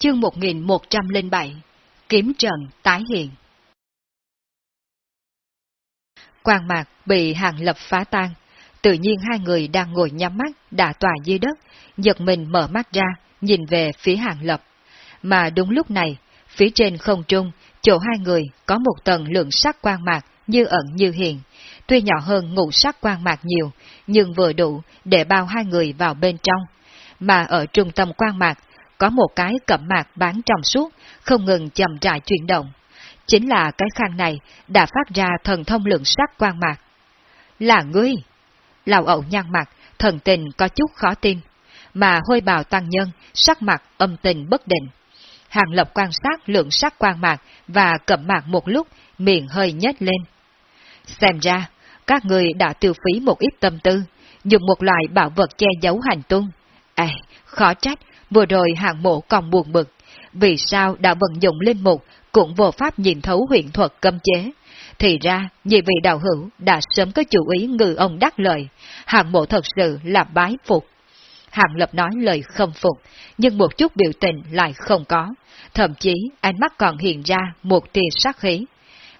chương 1107, Kiếm trận tái hiện. Quang mạc bị hàng lập phá tan, tự nhiên hai người đang ngồi nhắm mắt đã tòa dưới đất, giật mình mở mắt ra, nhìn về phía hàng lập. Mà đúng lúc này, phía trên không trung, chỗ hai người có một tầng lượng sắc quang mạc như ẩn như hiện, tuy nhỏ hơn ngũ sắc quang mạc nhiều, nhưng vừa đủ để bao hai người vào bên trong. Mà ở trung tâm quang mạc có một cái cẩm mạc bán trong suốt, không ngừng chậm rãi chuyển động. Chính là cái khang này đã phát ra thần thông lượng sắc quang mạc. Là ngươi! Lào ẩu nhăn mặt, thần tình có chút khó tin, mà hôi bào tăng nhân, sắc mặt âm tình bất định. Hàng lập quan sát lượng sắc quang mạc và cẩm mạc một lúc, miệng hơi nhếch lên. Xem ra, các người đã tiêu phí một ít tâm tư, dùng một loại bảo vật che giấu hành tung. À, khó trách, vừa rồi hạng mộ còn buồn bực, vì sao đã vận dụng linh mục cũng vô pháp nhìn thấu huyện thuật cấm chế. Thì ra, nhị vị đạo hữu đã sớm có chủ ý ngự ông đắc lợi, hạng mộ thật sự là bái phục. Hạng lập nói lời không phục, nhưng một chút biểu tình lại không có, thậm chí ánh mắt còn hiện ra một tia sắc khí.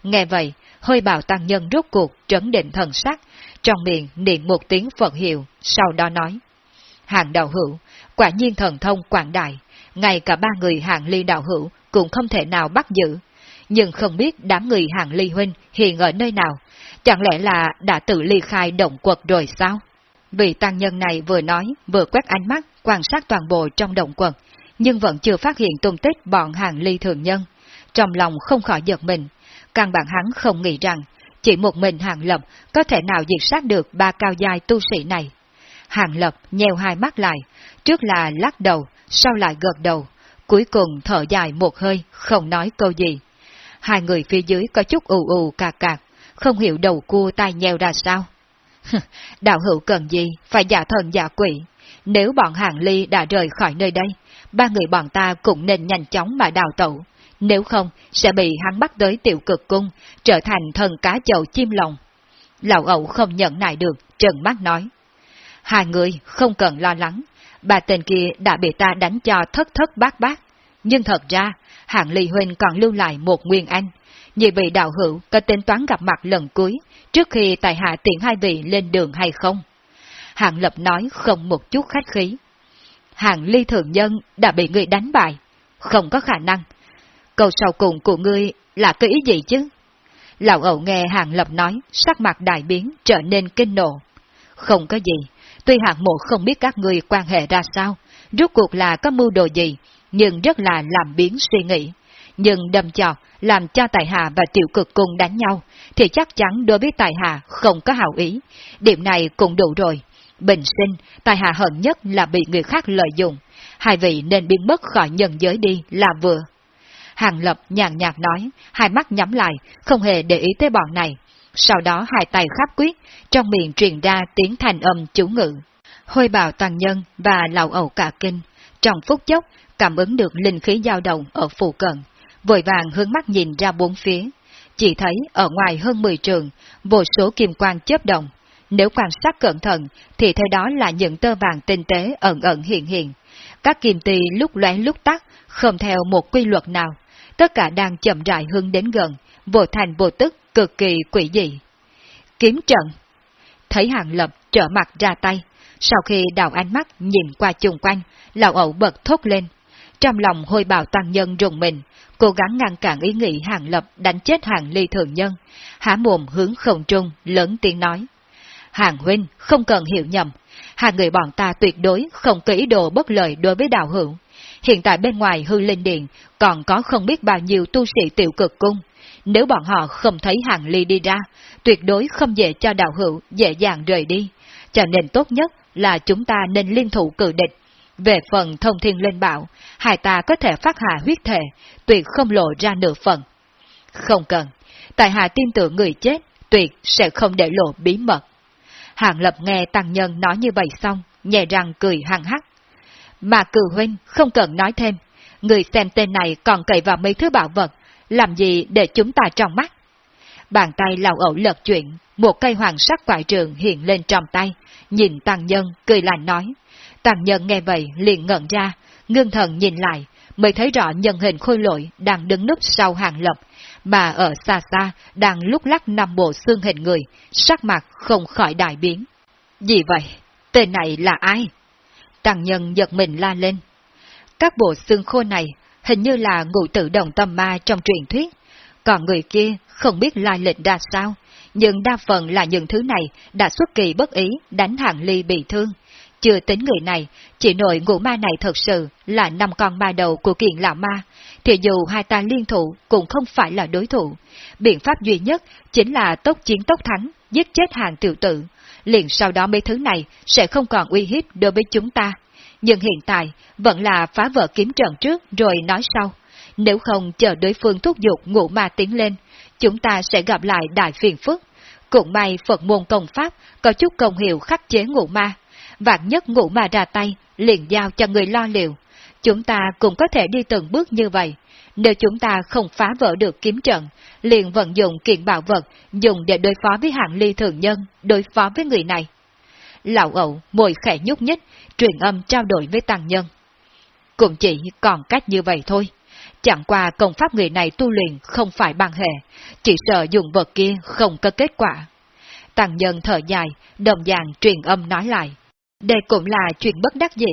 Nghe vậy, hơi bào tăng nhân rốt cuộc trấn định thần sắc, trong miệng niệm một tiếng Phật hiệu, sau đó nói. Hàng đạo hữu, quả nhiên thần thông quảng đại, ngay cả ba người hàng ly đạo hữu cũng không thể nào bắt giữ. Nhưng không biết đám người hàng ly huynh hiện ở nơi nào, chẳng lẽ là đã tự ly khai động quật rồi sao? Vị tăng nhân này vừa nói, vừa quét ánh mắt, quan sát toàn bộ trong động quật, nhưng vẫn chưa phát hiện tung tích bọn hàng ly thường nhân. Trong lòng không khỏi giật mình, căn bản hắn không nghĩ rằng, chỉ một mình hàng lập có thể nào diệt sát được ba cao giai tu sĩ này. Hàng lập nheo hai mắt lại, trước là lắc đầu, sau lại gật đầu, cuối cùng thở dài một hơi, không nói câu gì. Hai người phía dưới có chút ù ù cạc cạc, không hiểu đầu cua tai nheo ra sao. Đạo hữu cần gì, phải giả thần giả quỷ. Nếu bọn hàng ly đã rời khỏi nơi đây, ba người bọn ta cũng nên nhanh chóng mà đào tẩu. Nếu không, sẽ bị hắn bắt tới tiểu cực cung, trở thành thần cá chậu chim lòng. Lão ẩu không nhận nại được, trần mắt nói. Hai người không cần lo lắng, bà tên kia đã bị ta đánh cho thất thất bát bát. Nhưng thật ra, hạng ly huynh còn lưu lại một nguyên anh. Nhị vị đạo hữu có tính toán gặp mặt lần cuối, trước khi tài hạ tiện hai vị lên đường hay không? Hạng lập nói không một chút khách khí. Hạng ly thượng nhân đã bị người đánh bại. Không có khả năng. Câu sau cùng của ngươi là cái ý gì chứ? Lão ẩu nghe hạng lập nói, sắc mặt đại biến, trở nên kinh nộ. Không có gì, Tuy hạng mộ không biết các người quan hệ ra sao, rốt cuộc là có mưu đồ gì, nhưng rất là làm biến suy nghĩ. Nhưng đâm chọc, làm cho Tài Hà và Tiểu Cực cùng đánh nhau, thì chắc chắn đối với Tài Hà không có hảo ý. Điểm này cũng đủ rồi. Bình sinh, Tài Hà hận nhất là bị người khác lợi dụng. Hai vị nên biến mất khỏi nhân giới đi là vừa. Hàng Lập nhàn nhạt nói, hai mắt nhắm lại, không hề để ý tới bọn này, sau đó hai tay khắp quyết, trong miệng truyền ra tiếng thành âm chú ngự. Hôi bào toàn nhân và lão ẩu cả kinh, trong phút chốc cảm ứng được linh khí dao động ở phụ cận, vội vàng hướng mắt nhìn ra bốn phía. Chỉ thấy ở ngoài hơn 10 trường, vô số kim quang chớp động. Nếu quan sát cẩn thận, thì thấy đó là những tơ vàng tinh tế ẩn ẩn hiện hiện. Các kim tì lúc lóe lúc tắt, không theo một quy luật nào. Tất cả đang chậm rãi hướng đến gần, vô thành vô tức, cực kỳ quỷ dị. Kiếm trận Thấy hàng lập trở mặt ra tay, sau khi đào ánh mắt nhìn qua chung quanh, lão ẩu bật thốt lên. Trong lòng hôi bào tăng nhân rùng mình, cố gắng ngăn cản ý nghĩ hàng lập đánh chết hàng ly thường nhân, há mồm hướng không trung, lớn tiếng nói. Hàng huynh không cần hiểu nhầm, hàng người bọn ta tuyệt đối không có ý đồ bất lợi đối với đạo hữu. Hiện tại bên ngoài hư linh điện còn có không biết bao nhiêu tu sĩ tiểu cực cung, nếu bọn họ không thấy hàng ly đi ra, tuyệt đối không dễ cho đạo hữu dễ dàng rời đi. Cho nên tốt nhất là chúng ta nên liên thủ cử địch. Về phần thông thiên lên bảo, hai ta có thể phát hạ huyết thể, tuyệt không lộ ra nửa phần. Không cần, tại hạ tin tưởng người chết, tuyệt sẽ không để lộ bí mật. Hàng lập nghe tăng nhân nói như vậy xong, nhẹ răng cười hăng hắc. Mà cử huynh không cần nói thêm, người xem tên này còn cậy vào mấy thứ bảo vật, làm gì để chúng ta trong mắt? Bàn tay lão ẩu lật chuyện, một cây hoàng sắc quại trường hiện lên trong tay, nhìn tăng nhân, cười lạnh nói. Tăng nhân nghe vậy liền ngẩn ra, ngưng thần nhìn lại, mới thấy rõ nhân hình khôi lỗi đang đứng núp sau hàng lập, mà ở xa xa đang lúc lắc nằm bộ xương hình người, sắc mặt không khỏi đại biến. Gì vậy? Tên này là ai? Tàng nhân giật mình la lên. Các bộ xương khô này hình như là ngụ tử đồng tâm ma trong truyền thuyết, còn người kia không biết lai lịch ra sao, nhưng đa phần là những thứ này đã xuất kỳ bất ý đánh hạng ly bị thương. Chưa tính người này, chỉ nội ngũ ma này thật sự là năm con ma đầu của kiện lão ma, thì dù hai ta liên thủ cũng không phải là đối thủ. Biện pháp duy nhất chính là tốc chiến tốc thắng, giết chết hàng tiểu tử. Liền sau đó mấy thứ này sẽ không còn uy hiếp đối với chúng ta. Nhưng hiện tại vẫn là phá vỡ kiếm trận trước rồi nói sau. Nếu không chờ đối phương thúc giục ngũ ma tiến lên, chúng ta sẽ gặp lại đại phiền phức. Cũng may Phật môn công pháp có chút công hiệu khắc chế ngũ ma. Vạn nhất ngũ ma ra tay, liền giao cho người lo liệu. Chúng ta cũng có thể đi từng bước như vậy. Nếu chúng ta không phá vỡ được kiếm trận, liền vận dụng kiện bảo vật dùng để đối phó với hạng ly thường nhân, đối phó với người này. Lão ẩu môi khẽ nhúc nhích, truyền âm trao đổi với tăng nhân. Cũng chỉ còn cách như vậy thôi. Chẳng qua công pháp người này tu luyện không phải bằng hệ, chỉ sợ dùng vật kia không có kết quả. Tăng nhân thở dài, đồng dạng truyền âm nói lại. Đây cũng là chuyện bất đắc dĩ.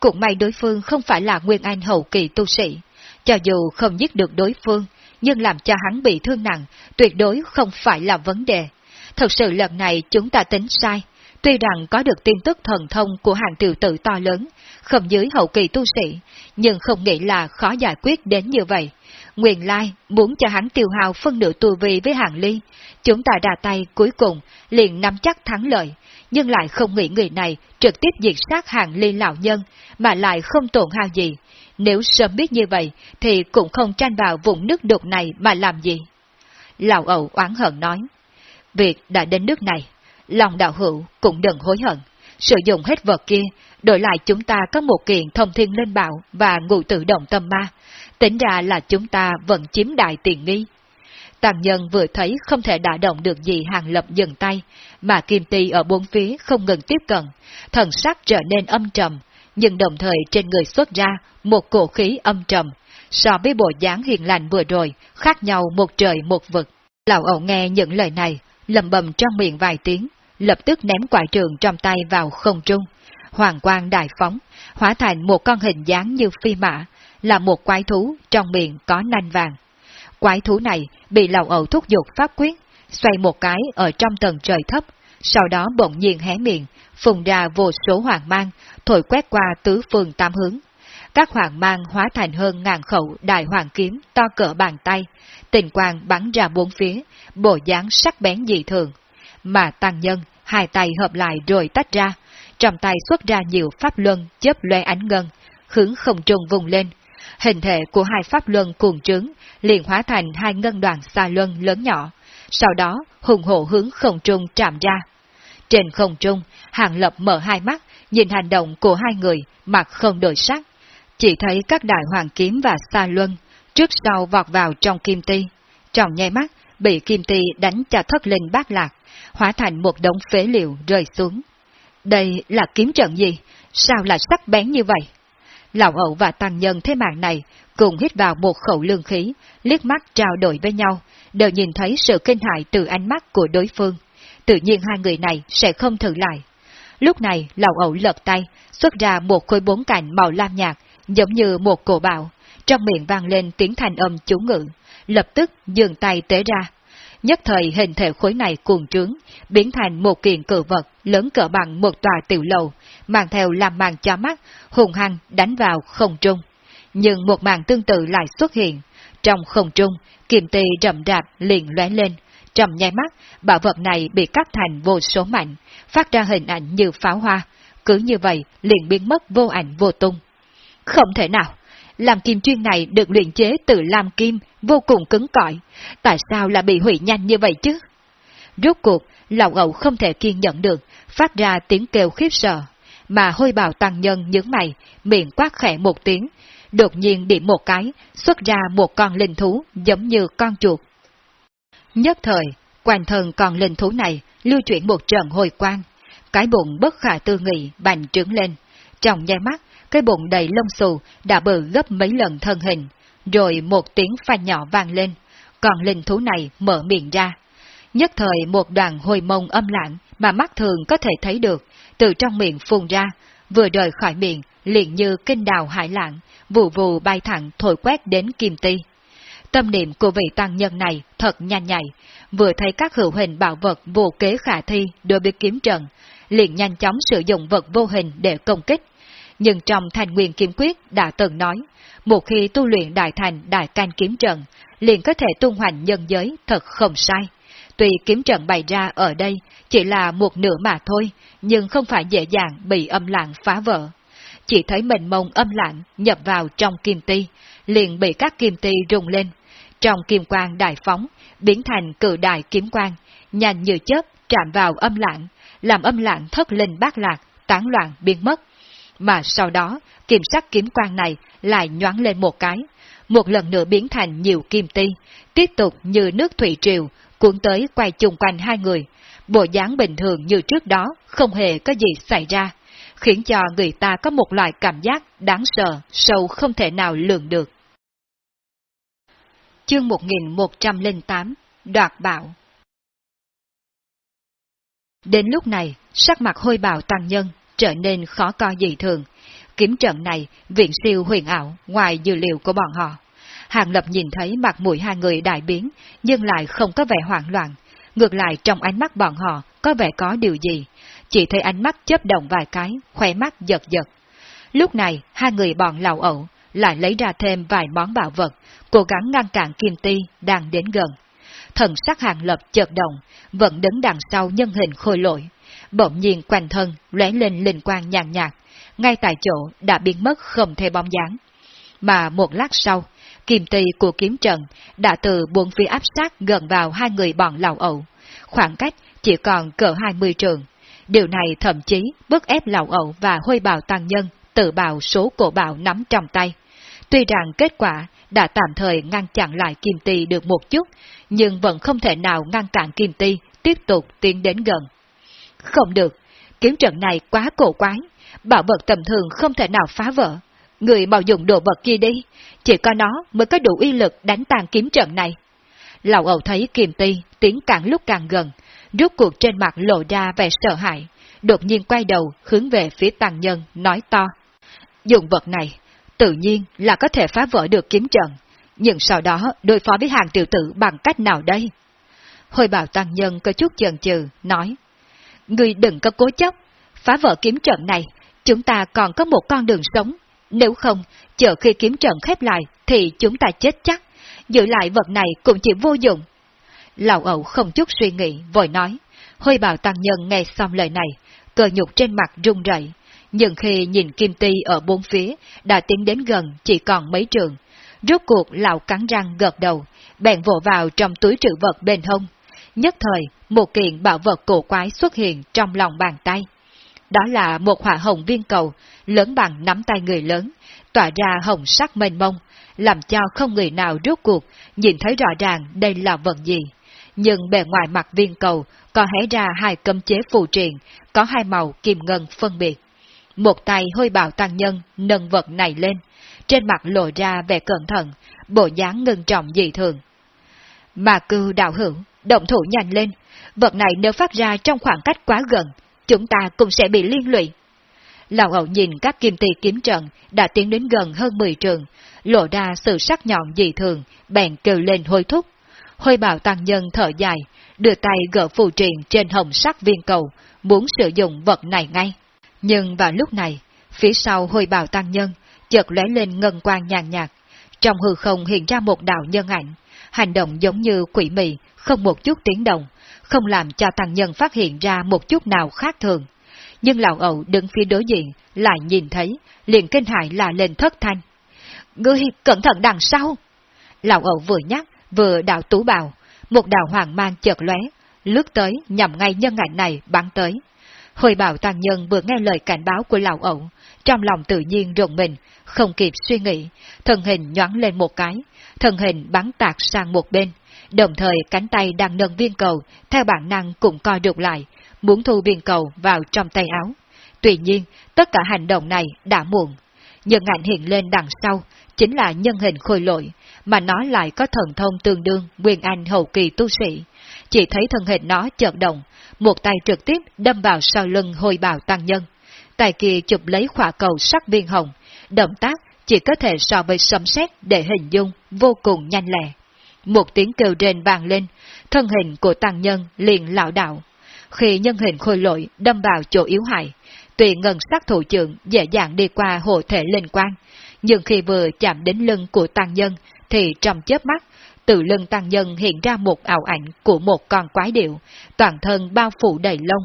Cũng may đối phương không phải là nguyên anh hậu kỳ tu sĩ. Cho dù không giết được đối phương, nhưng làm cho hắn bị thương nặng, tuyệt đối không phải là vấn đề. Thật sự lần này chúng ta tính sai. Tuy rằng có được tin tức thần thông của hàng tiểu tử to lớn, không dưới hậu kỳ tu sĩ, nhưng không nghĩ là khó giải quyết đến như vậy. Nguyên Lai muốn cho hắn tiêu hào phân nửa tu vi với hàng ly, chúng ta đà tay cuối cùng liền nắm chắc thắng lợi, nhưng lại không nghĩ người này trực tiếp diệt sát hàng ly lão nhân, mà lại không tổn hao gì. Nếu sớm biết như vậy, thì cũng không tranh vào vùng nước đục này mà làm gì. Lão ẩu oán hận nói, việc đã đến nước này, lòng đạo hữu cũng đừng hối hận. Sử dụng hết vật kia, đổi lại chúng ta có một kiện thông thiên lên bảo và ngụ tự động tâm ma. Tính ra là chúng ta vẫn chiếm đại tiền nghi. Tàng nhân vừa thấy không thể đả động được gì hàng lập dừng tay, mà kim ti ở bốn phía không ngừng tiếp cận, thần sắc trở nên âm trầm, nhưng đồng thời trên người xuất ra một cổ khí âm trầm, so với bộ dáng hiền lành vừa rồi, khác nhau một trời một vực. Lão ẩu nghe những lời này, lầm bầm trong miệng vài tiếng, lập tức ném quả trường trong tay vào không trung. Hoàng quang đại phóng, hóa thành một con hình dáng như phi mã, là một quái thú trong miệng có nanh vàng. Quái thú này bị lão ẩu thúc giục pháp quyết, xoay một cái ở trong tầng trời thấp, sau đó bỗng nhiên hé miệng, phùng ra vô số hoàng mang, thổi quét qua tứ phương tam hướng. Các hoàng mang hóa thành hơn ngàn khẩu đại hoàng kiếm to cỡ bàn tay, tình quang bắn ra bốn phía, bộ dáng sắc bén dị thường. Mà tăng nhân, hai tay hợp lại rồi tách ra, trong tay xuất ra nhiều pháp luân chớp loe ánh ngân, hướng không trung vùng lên. Hình thể của hai pháp luân cuồng trướng liền hóa thành hai ngân đoàn xa luân lớn nhỏ, sau đó hùng hộ hướng không trung chạm ra. Trên không trung, Hàng Lập mở hai mắt, nhìn hành động của hai người, mặt không đổi sắc. Chỉ thấy các đại hoàng kiếm và xa luân, trước sau vọt vào trong kim ti. Trong nháy mắt, bị kim ti đánh cho thất linh bát lạc, hóa thành một đống phế liệu rơi xuống. Đây là kiếm trận gì? Sao lại sắc bén như vậy? Lão hậu và tăng nhân thế mạng này cùng hít vào một khẩu lương khí, liếc mắt trao đổi với nhau, đều nhìn thấy sự kinh hại từ ánh mắt của đối phương. Tự nhiên hai người này sẽ không thử lại. Lúc này, lão ẩu lật tay, xuất ra một khối bốn cạnh màu lam nhạt, giống như một cổ bạo, trong miệng vang lên tiếng thành âm chú ngữ, lập tức dường tay tế ra. Nhất thời hình thể khối này cuồng trướng, biến thành một kiện cự vật lớn cỡ bằng một tòa tiểu lầu, mang theo làm màn cho mắt, hùng hăng đánh vào không trung. Nhưng một màn tương tự lại xuất hiện. Trong không trung, kiềm tì rậm rạp liền lóe lên. Trong nháy mắt, bảo vật này bị cắt thành vô số mạnh, phát ra hình ảnh như pháo hoa. Cứ như vậy, liền biến mất vô ảnh vô tung. Không thể nào! Làm kim chuyên này được luyện chế từ lam kim, vô cùng cứng cỏi. Tại sao lại bị hủy nhanh như vậy chứ? Rốt cuộc, lão ẩu không thể kiên nhẫn được, phát ra tiếng kêu khiếp sợ. Mà hôi bào tăng nhân nhướng mày, miệng quát khẽ một tiếng, đột nhiên điểm một cái, xuất ra một con linh thú giống như con chuột. Nhất thời, quanh thân con linh thú này lưu chuyển một trận hồi quang, cái bụng bất khả tư nghị bành trướng lên. Trong nháy mắt, cái bụng đầy lông xù đã bự gấp mấy lần thân hình, rồi một tiếng phanh nhỏ vang lên, còn linh thú này mở miệng ra. Nhất thời một đoàn hồi mông âm lặng mà mắt thường có thể thấy được, từ trong miệng phun ra, vừa rời khỏi miệng, liền như kinh đào hải lạng, vụ vụ bay thẳng thổi quét đến kim ti. Tâm niệm của vị tăng nhân này thật nhanh nhạy, vừa thấy các hữu hình bảo vật vô kế khả thi đối với kiếm trận, liền nhanh chóng sử dụng vật vô hình để công kích. Nhưng trong thành nguyên kiếm quyết đã từng nói, một khi tu luyện đại thành đại can kiếm trận, liền có thể tung hoành nhân giới thật không sai tùy kiếm trận bày ra ở đây chỉ là một nửa mà thôi, nhưng không phải dễ dàng bị âm lặng phá vỡ. Chỉ thấy mình mông âm lặng nhập vào trong kim ti, liền bị các kim ti rung lên. Trong kim quang đại phóng, biến thành cử đại kiếm quang, nhanh như chớp chạm vào âm lặng, làm âm lặng thất linh bát lạc, tán loạn biến mất. Mà sau đó, kiểm sắc kiếm quang này lại nhoáng lên một cái, một lần nữa biến thành nhiều kim ti, tiếp tục như nước thủy triều, cuốn tới quay chung quanh hai người. Bộ dáng bình thường như trước đó, không hề có gì xảy ra, khiến cho người ta có một loại cảm giác đáng sợ, sâu không thể nào lường được. Chương 1108 Đoạt Bảo Đến lúc này, sắc mặt hôi bào tăng nhân trở nên khó coi dị thường. Kiếm trận này, viện siêu huyền ảo, ngoài dữ liệu của bọn họ. Hàng Lập nhìn thấy mặt mũi hai người đại biến, nhưng lại không có vẻ hoảng loạn. Ngược lại trong ánh mắt bọn họ có vẻ có điều gì. Chỉ thấy ánh mắt chớp động vài cái, khỏe mắt giật giật. Lúc này, hai người bọn lào ẩu, lại lấy ra thêm vài món bảo vật, cố gắng ngăn cản Kim Ti đang đến gần. Thần sắc hàng lập chợt động, vẫn đứng đằng sau nhân hình khôi lỗi. Bỗng nhiên quanh thân, lóe lên linh quang nhàn nhạt, ngay tại chỗ đã biến mất không thể bóng dáng. Mà một lát sau, kim tì của kiếm trận đã từ buông phía áp sát gần vào hai người bọn lão ẩu, khoảng cách chỉ còn cỡ 20 trường. Điều này thậm chí bức ép lão ẩu và hôi bào tăng nhân tự bào số cổ bào nắm trong tay. Tuy rằng kết quả đã tạm thời ngăn chặn lại Kim Ti được một chút, nhưng vẫn không thể nào ngăn cản Kim Ti tiếp tục tiến đến gần. Không được, kiếm trận này quá cổ quái, bảo vật tầm thường không thể nào phá vỡ. Người bảo dùng đồ vật kia đi, chỉ có nó mới có đủ uy lực đánh tàn kiếm trận này. Lão ẩu thấy kiềm Ti tiến càng lúc càng gần, rút cuộc trên mặt lộ ra vẻ sợ hãi, đột nhiên quay đầu hướng về phía tăng nhân, nói to. Dùng vật này, tự nhiên là có thể phá vỡ được kiếm trận, nhưng sau đó đối phó với hàng tiểu tử bằng cách nào đây? Hồi bảo tăng nhân có chút chần chừ, nói. người đừng có cố chấp, phá vỡ kiếm trận này, chúng ta còn có một con đường sống. Nếu không, chờ khi kiếm trận khép lại thì chúng ta chết chắc, giữ lại vật này cũng chỉ vô dụng. Lão ẩu không chút suy nghĩ, vội nói. hơi bảo tăng nhân nghe xong lời này, cờ nhục trên mặt run rẩy, nhưng khi nhìn Kim Ti ở bốn phía, đã tiến đến gần chỉ còn mấy trường. Rốt cuộc lão cắn răng gật đầu, bèn vỗ vào trong túi trữ vật bên hông. Nhất thời, một kiện bảo vật cổ quái xuất hiện trong lòng bàn tay. Đó là một hỏa hồng viên cầu, lớn bằng nắm tay người lớn, tỏa ra hồng sắc mênh mông, làm cho không người nào rốt cuộc nhìn thấy rõ ràng đây là vật gì. Nhưng bề ngoài mặt viên cầu có hé ra hai cấm chế phù triện, có hai màu kim ngân phân biệt. Một tay hôi bào tăng nhân nâng vật này lên, trên mặt lộ ra vẻ cẩn thận, bộ dáng ngưng trọng dị thường. Mà cư đạo hữu, động thủ nhanh lên, vật này nếu phát ra trong khoảng cách quá gần, chúng ta cũng sẽ bị liên lụy. Lão hậu nhìn các kim ti kiếm trận đã tiến đến gần hơn 10 trường, lộ ra sự sắc nhọn dị thường, bèn kêu lên hôi thúc. Hôi bào tăng nhân thở dài, đưa tay gỡ phù triện trên hồng sắc viên cầu, muốn sử dụng vật này ngay. Nhưng vào lúc này, phía sau hôi bào tăng nhân, chợt lóe lên ngân quang nhàn nhạt, trong hư không hiện ra một đạo nhân ảnh, hành động giống như quỷ mị, không một chút tiếng động, không làm cho thằng nhân phát hiện ra một chút nào khác thường. Nhưng lão ẩu đứng phía đối diện, lại nhìn thấy, liền kinh hại là lên thất thanh. Ngươi cẩn thận đằng sau! Lão ẩu vừa nhắc, vừa đạo tú bào, một đạo hoàng mang chợt lóe, lướt tới nhằm ngay nhân ảnh này bắn tới. Hồi bảo tàng nhân vừa nghe lời cảnh báo của lão ẩu, trong lòng tự nhiên rùng mình, không kịp suy nghĩ, thân hình nhoáng lên một cái, thân hình bắn tạc sang một bên, đồng thời cánh tay đang nâng viên cầu, theo bản năng cũng coi được lại, muốn thu viên cầu vào trong tay áo. Tuy nhiên, tất cả hành động này đã muộn. nhân ảnh hiện lên đằng sau, chính là nhân hình khôi lội, mà nó lại có thần thông tương đương nguyên anh hậu kỳ tu sĩ. Chỉ thấy thân hình nó chợt động, một tay trực tiếp đâm vào sau lưng hồi bào tăng nhân. Tay kia chụp lấy khỏa cầu sắc viên hồng, động tác chỉ có thể so với sấm sét để hình dung vô cùng nhanh lẹ. Một tiếng kêu rền vang lên, thân hình của tăng nhân liền lão đạo. Khi nhân hình khôi lội đâm vào chỗ yếu hại, tùy ngân sắc thủ trưởng dễ dàng đi qua hộ thể linh quan, nhưng khi vừa chạm đến lưng của tăng nhân, thì trong chớp mắt, từ lưng tăng nhân hiện ra một ảo ảnh của một con quái điệu, toàn thân bao phủ đầy lông.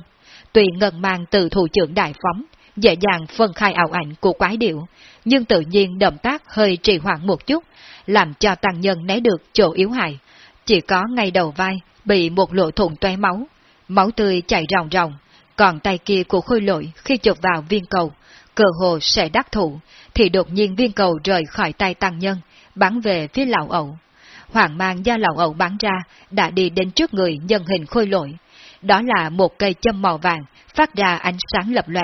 Tùy ngân mang từ thủ trưởng đại phóng, dễ dàng phân khai ảo ảnh của quái điệu, nhưng tự nhiên động tác hơi trì hoãn một chút, làm cho tăng nhân né được chỗ yếu hại. Chỉ có ngay đầu vai bị một lỗ thủng toé máu, máu tươi chảy ròng ròng, còn tay kia của khôi lội khi chụp vào viên cầu, cơ hồ sẽ đắc thủ, thì đột nhiên viên cầu rời khỏi tay tăng nhân, bắn về phía lão ẩu. Hoàng mang do lão ẩu bắn ra đã đi đến trước người nhân hình khôi lội. Đó là một cây châm màu vàng, phát ra ánh sáng lập lòe.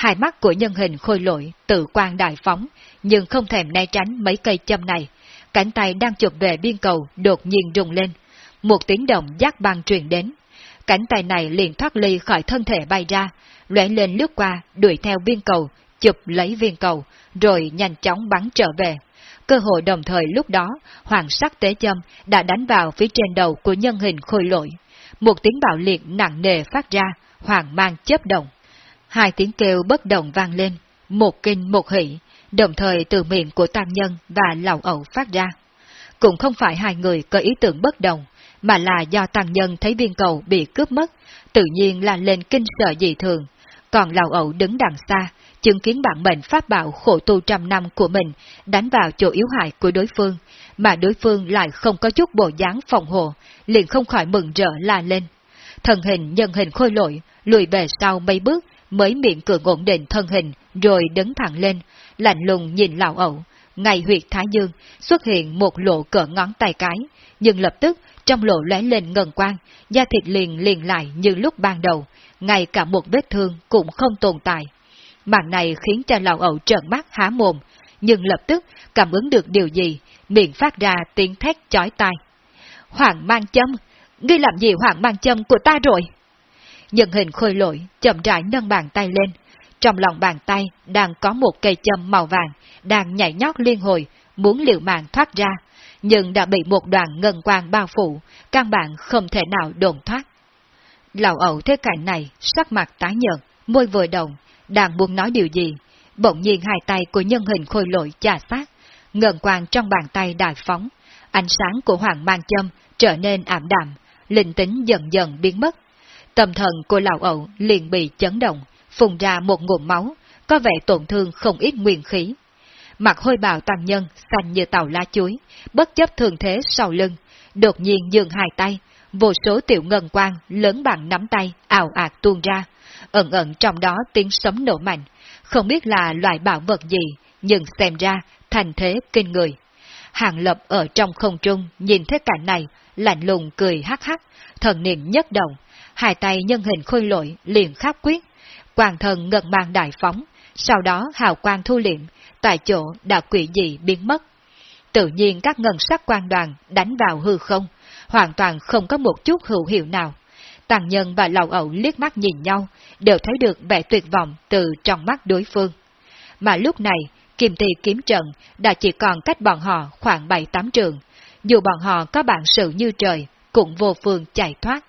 Hai mắt của nhân hình khôi lỗi tự quan đại phóng, nhưng không thèm né tránh mấy cây châm này. Cánh tay đang chụp về biên cầu đột nhiên rung lên. Một tiếng động giác băng truyền đến. Cánh tay này liền thoát ly khỏi thân thể bay ra, lóe lên lướt qua, đuổi theo biên cầu, chụp lấy viên cầu, rồi nhanh chóng bắn trở về. Cơ hội đồng thời lúc đó, hoàng sắc tế châm đã đánh vào phía trên đầu của nhân hình khôi lỗi Một tiếng bạo liệt nặng nề phát ra, hoàng mang chớp động. Hai tiếng kêu bất động vang lên, một kinh một hỷ, đồng thời từ miệng của tăng nhân và lão ẩu phát ra. Cũng không phải hai người có ý tưởng bất đồng, mà là do tăng nhân thấy viên cầu bị cướp mất, tự nhiên là lên kinh sợ dị thường, còn lão ẩu đứng đằng xa, chứng kiến bản mệnh pháp bảo khổ tu trăm năm của mình đánh vào chỗ yếu hại của đối phương, mà đối phương lại không có chút bộ dáng phòng hộ, liền không khỏi mừng rỡ la lên. Thần hình nhân hình khôi lội, lùi về sau mấy bước, mới miệng cường ổn định thân hình, rồi đứng thẳng lên, lạnh lùng nhìn lão ẩu. Ngày huyệt Thái Dương xuất hiện một lộ cỡ ngón tay cái, nhưng lập tức trong lộ lóe lên ngần quang, da thịt liền liền lại như lúc ban đầu, ngay cả một vết thương cũng không tồn tại. Màn này khiến cho lão ẩu trợn mắt há mồm, nhưng lập tức cảm ứng được điều gì, miệng phát ra tiếng thét chói tai. Hoàng mang châm, ngươi làm gì hoàng mang châm của ta rồi? Nhân hình khôi lỗi, chậm rãi nâng bàn tay lên. Trong lòng bàn tay đang có một cây châm màu vàng, đang nhảy nhót liên hồi, muốn liều mạng thoát ra, nhưng đã bị một đoàn ngân quang bao phủ, căn bản không thể nào đồn thoát. Lão ẩu thế cảnh này, sắc mặt tái nhợt, môi vừa động đang muốn nói điều gì, bỗng nhiên hai tay của nhân hình khôi lỗi chà sát, ngân quang trong bàn tay đại phóng, ánh sáng của hoàng mang châm trở nên ảm đạm, linh tính dần dần biến mất. Tâm thần của lão ẩu liền bị chấn động, phùng ra một ngụm máu, có vẻ tổn thương không ít nguyên khí. Mặt hôi bào tăng nhân xanh như tàu lá chuối, bất chấp thường thế sau lưng, đột nhiên dừng hai tay, vô số tiểu ngân quang lớn bằng nắm tay ảo ạt tuôn ra, ẩn ẩn trong đó tiếng sấm nổ mạnh, không biết là loại bảo vật gì, nhưng xem ra thành thế kinh người. Hàng lập ở trong không trung nhìn thấy cảnh này, lạnh lùng cười hắc hắc, thần niệm nhất động, hai tay nhân hình khôi lội liền khắc quyết, quang thần ngật mang đại phóng, sau đó hào quang thu liệm, tại chỗ đã quỷ dị biến mất. Tự nhiên các ngân sắc quan đoàn đánh vào hư không, hoàn toàn không có một chút hữu hiệu nào. Tàng nhân và lầu ẩu liếc mắt nhìn nhau, đều thấy được vẻ tuyệt vọng từ trong mắt đối phương. Mà lúc này, kim tỳ kiếm trận đã chỉ còn cách bọn họ khoảng 7-8 trường. Dù bọn họ có bản sự như trời, cũng vô phương chạy thoát.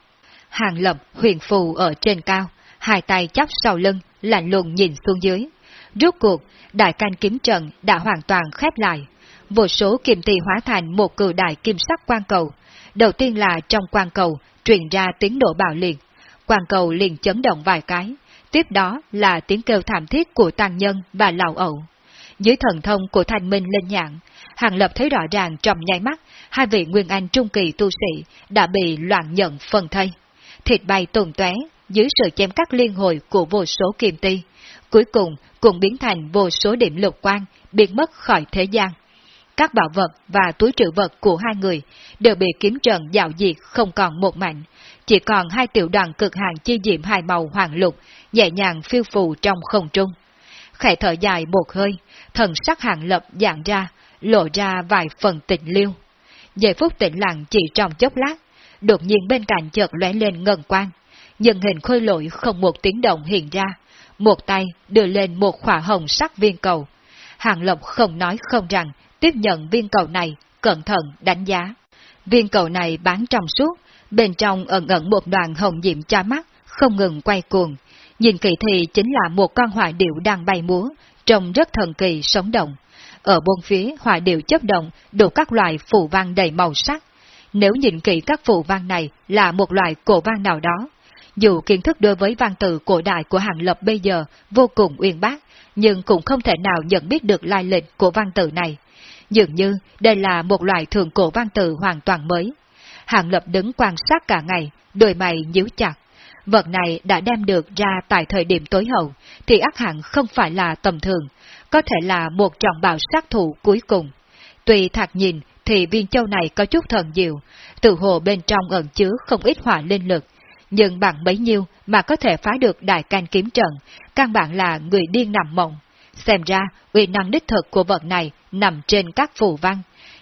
Hàng lập huyền phù ở trên cao, hai tay chắp sau lưng, lạnh lùng nhìn xuống dưới. Rốt cuộc, đại canh kiếm trận đã hoàn toàn khép lại. Vô số kim tỳ hóa thành một cử đại kim sắc quan cầu. Đầu tiên là trong quan cầu truyền ra tiếng nổ bạo liệt. Quan cầu liền chấn động vài cái. Tiếp đó là tiếng kêu thảm thiết của tăng nhân và lão ẩu. Dưới thần thông của thanh minh lên nhạn, Hàng Lập thấy rõ ràng trong nháy mắt, hai vị Nguyên Anh trung kỳ tu sĩ đã bị loạn nhận phần thây. Thịt bay tồn tóe dưới sự chém cắt liên hồi của vô số kim ti, cuối cùng cũng biến thành vô số điểm lục quan, biến mất khỏi thế gian. Các bảo vật và túi trữ vật của hai người đều bị kiếm trận dạo diệt không còn một mảnh, chỉ còn hai tiểu đoàn cực hàng chi diệm hai màu hoàng lục, nhẹ nhàng phiêu phù trong không trung. Khẽ thở dài một hơi, thần sắc hàng lập dạng ra, lộ ra vài phần tịnh liêu. Giây phút tĩnh lặng chỉ trong chốc lát, đột nhiên bên cạnh chợt lóe lên ngân quang, nhân hình khôi lỗi không một tiếng động hiện ra, một tay đưa lên một khỏa hồng sắc viên cầu. Hàng Lộc không nói không rằng, tiếp nhận viên cầu này, cẩn thận đánh giá. Viên cầu này bán trong suốt, bên trong ẩn ẩn một đoàn hồng diệm cho mắt, không ngừng quay cuồng. Nhìn kỹ thì chính là một con hỏa điệu đang bay múa, trông rất thần kỳ, sống động. Ở bốn phía hỏa điệu chấp động đủ các loại phù văn đầy màu sắc. Nếu nhìn kỹ các phụ văn này là một loại cổ văn nào đó, dù kiến thức đối với văn tự cổ đại của Hàng Lập bây giờ vô cùng uyên bác, nhưng cũng không thể nào nhận biết được lai lịch của văn tự này. Dường như đây là một loại thường cổ văn tự hoàn toàn mới. Hàng Lập đứng quan sát cả ngày, đôi mày nhíu chặt. Vật này đã đem được ra tại thời điểm tối hậu, thì ác hẳn không phải là tầm thường, có thể là một trọng bảo sát thủ cuối cùng. Tuy thạc nhìn thì viên châu này có chút thần diệu, tự hồ bên trong ẩn chứa không ít hỏa linh lực, nhưng bằng bấy nhiêu mà có thể phá được đại can kiếm trận, căn bản là người điên nằm mộng. Xem ra, uy năng đích thực của vật này nằm trên các phù văn,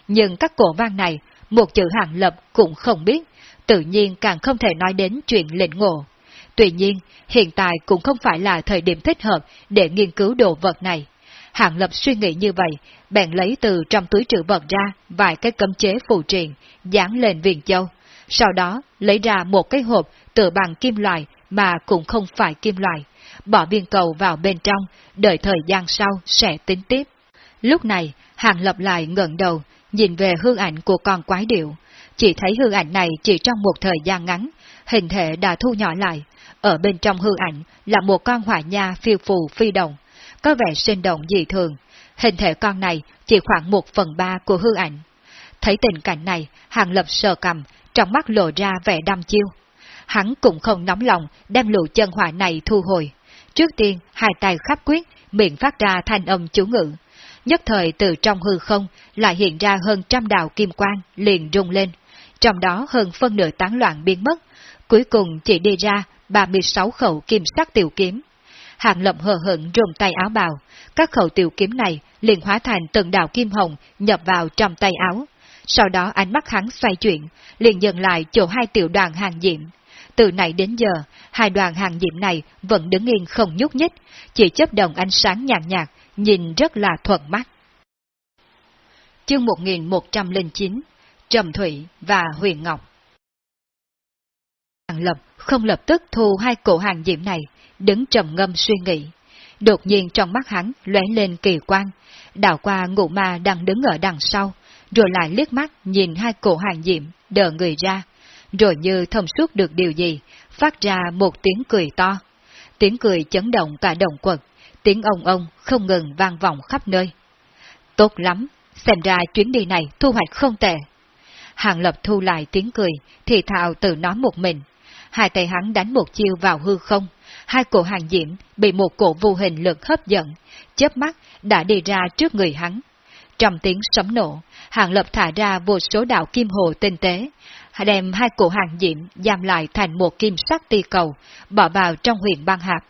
nhưng các cổ văn này, một chữ hàng lập cũng không biết, tự nhiên càng không thể nói đến chuyện lĩnh ngộ. Tuy nhiên, hiện tại cũng không phải là thời điểm thích hợp để nghiên cứu đồ vật này. Hạng lập suy nghĩ như vậy, bèn lấy từ trong túi trữ vật ra vài cái cấm chế phù triện, dán lên viền châu. Sau đó, lấy ra một cái hộp tự bằng kim loại mà cũng không phải kim loại, bỏ viên cầu vào bên trong, đợi thời gian sau sẽ tính tiếp. Lúc này, Hàng Lập lại ngẩng đầu, nhìn về hương ảnh của con quái điệu. Chỉ thấy hương ảnh này chỉ trong một thời gian ngắn, hình thể đã thu nhỏ lại. Ở bên trong hương ảnh là một con hỏa nha phiêu phù phi động, có vẻ sinh động dị thường. Hình thể con này chỉ khoảng một phần ba của hương ảnh. Thấy tình cảnh này, Hàng Lập sờ cầm, trong mắt lộ ra vẻ đăm chiêu hắn cũng không nóng lòng đem lũ chân hỏa này thu hồi. Trước tiên, hai tay khắp quyết, miệng phát ra thanh âm chú ngữ. Nhất thời từ trong hư không lại hiện ra hơn trăm đạo kim quang liền rung lên, trong đó hơn phân nửa tán loạn biến mất, cuối cùng chỉ đi ra 36 khẩu kim sắc tiểu kiếm. Hàng lập hờ hững rùm tay áo bào, các khẩu tiểu kiếm này liền hóa thành từng đạo kim hồng nhập vào trong tay áo. Sau đó ánh mắt hắn xoay chuyển, liền dừng lại chỗ hai tiểu đoàn hàng diệm, từ nãy đến giờ, hai đoàn hàng diệm này vẫn đứng yên không nhúc nhích, chỉ chấp đồng ánh sáng nhàn nhạt, nhạt, nhìn rất là thuận mắt. Chương 1109 Trầm Thủy và Huyền Ngọc Hàng Lập không lập tức thu hai cổ hàng diệm này, đứng trầm ngâm suy nghĩ. Đột nhiên trong mắt hắn lóe lên kỳ quan, đảo qua ngụ ma đang đứng ở đằng sau, rồi lại liếc mắt nhìn hai cổ hàng diệm, đờ người ra, rồi như thông suốt được điều gì, phát ra một tiếng cười to. Tiếng cười chấn động cả đồng quật, tiếng ông ông không ngừng vang vọng khắp nơi. Tốt lắm, xem ra chuyến đi này thu hoạch không tệ. Hàng Lập thu lại tiếng cười, thì thào tự nói một mình. Hai tay hắn đánh một chiêu vào hư không, hai cổ hàng diễm bị một cổ vô hình lực hấp dẫn, chớp mắt đã đi ra trước người hắn. Trong tiếng sấm nổ, Hàng Lập thả ra vô số đạo kim hồ tinh tế, đem hai cổ hàng diệm giam lại thành một kim sắc ti cầu, bỏ vào trong huyền băng hạp.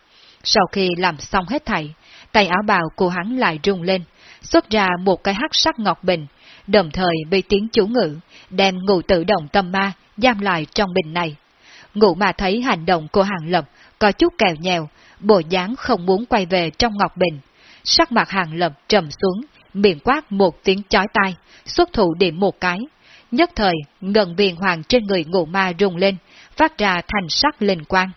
Sau khi làm xong hết thảy, tay áo bào của hắn lại rung lên, xuất ra một cái hắc sắc ngọc bình, đồng thời bị tiếng chú ngữ, đem ngụ tự động tâm ma giam lại trong bình này. Ngụ mà thấy hành động của hàng lập có chút kèo nhèo, bộ dáng không muốn quay về trong ngọc bình. Sắc mặt hàng lập trầm xuống, miệng quát một tiếng chói tai, xuất thủ điểm một cái, Nhất thời, ngần viên hoàng trên người ngụ ma rung lên, phát ra thành sắc linh quang.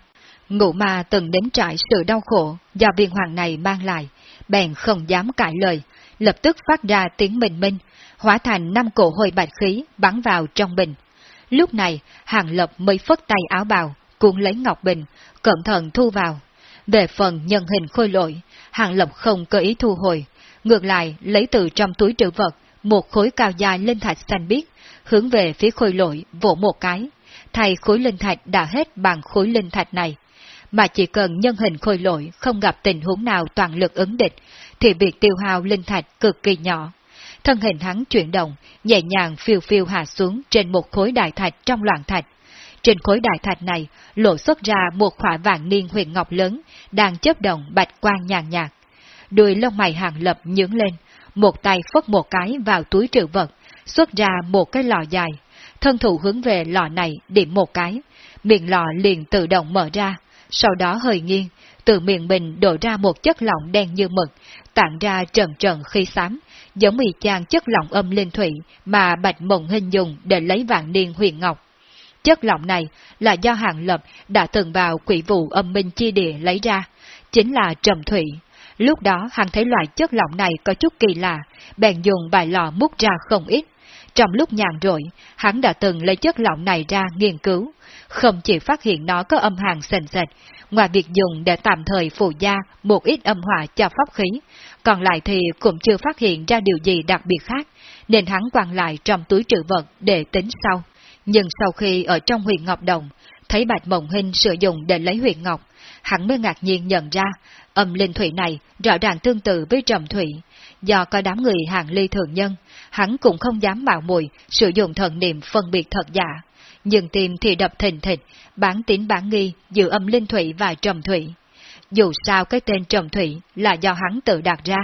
Ngụ ma từng đến trải sự đau khổ do viên hoàng này mang lại, bèn không dám cãi lời, lập tức phát ra tiếng mình minh, hóa thành năm cổ hồi bạch khí bắn vào trong bình. Lúc này, hàng lập mới phất tay áo bào, cuốn lấy ngọc bình, cẩn thận thu vào. Về phần nhân hình khôi lỗi, hàng lập không cơ ý thu hồi, ngược lại lấy từ trong túi trữ vật một khối cao dài linh thạch xanh biếc, hướng về phía khôi lỗi vỗ một cái, thay khối linh thạch đã hết bằng khối linh thạch này. Mà chỉ cần nhân hình khôi lỗi không gặp tình huống nào toàn lực ứng địch, thì việc tiêu hao linh thạch cực kỳ nhỏ. Thân hình hắn chuyển động, nhẹ nhàng phiêu phiêu hạ xuống trên một khối đại thạch trong loạn thạch. Trên khối đại thạch này lộ xuất ra một khỏa vàng niên huyền ngọc lớn, đang chấp động bạch quang nhàn nhạt. đuôi lông mày hàng lập nhướng lên, một tay phất một cái vào túi trữ vật, xuất ra một cái lò dài, thân thủ hướng về lò này điểm một cái, miệng lò liền tự động mở ra, sau đó hơi nghiêng, từ miệng mình đổ ra một chất lỏng đen như mực, tản ra trần trần khi xám, giống y chang chất lỏng âm linh thủy mà Bạch Mộng hình dùng để lấy vạn niên huyền ngọc. Chất lỏng này là do Hàng Lập đã từng vào quỷ vụ âm minh chi địa lấy ra, chính là trầm thủy. Lúc đó hắn thấy loại chất lỏng này có chút kỳ lạ, bèn dùng vài lò múc ra không ít. Trong lúc nhàn rỗi, hắn đã từng lấy chất lỏng này ra nghiên cứu, không chỉ phát hiện nó có âm hàng sền sệt, ngoài việc dùng để tạm thời phụ gia một ít âm hỏa cho pháp khí, còn lại thì cũng chưa phát hiện ra điều gì đặc biệt khác, nên hắn quăng lại trong túi trữ vật để tính sau. Nhưng sau khi ở trong huyền Ngọc Đồng, thấy Bạch Mộng Hình sử dụng để lấy huyền Ngọc, hắn mới ngạc nhiên nhận ra, âm linh thủy này rõ ràng tương tự với trầm thủy. Do có đám người hàng ly thường nhân, hắn cũng không dám mạo mùi sử dụng thần niệm phân biệt thật giả. Nhưng tim thì đập thình thịch, bán tín bán nghi giữa âm linh thủy và trầm thủy. Dù sao cái tên trầm thủy là do hắn tự đặt ra,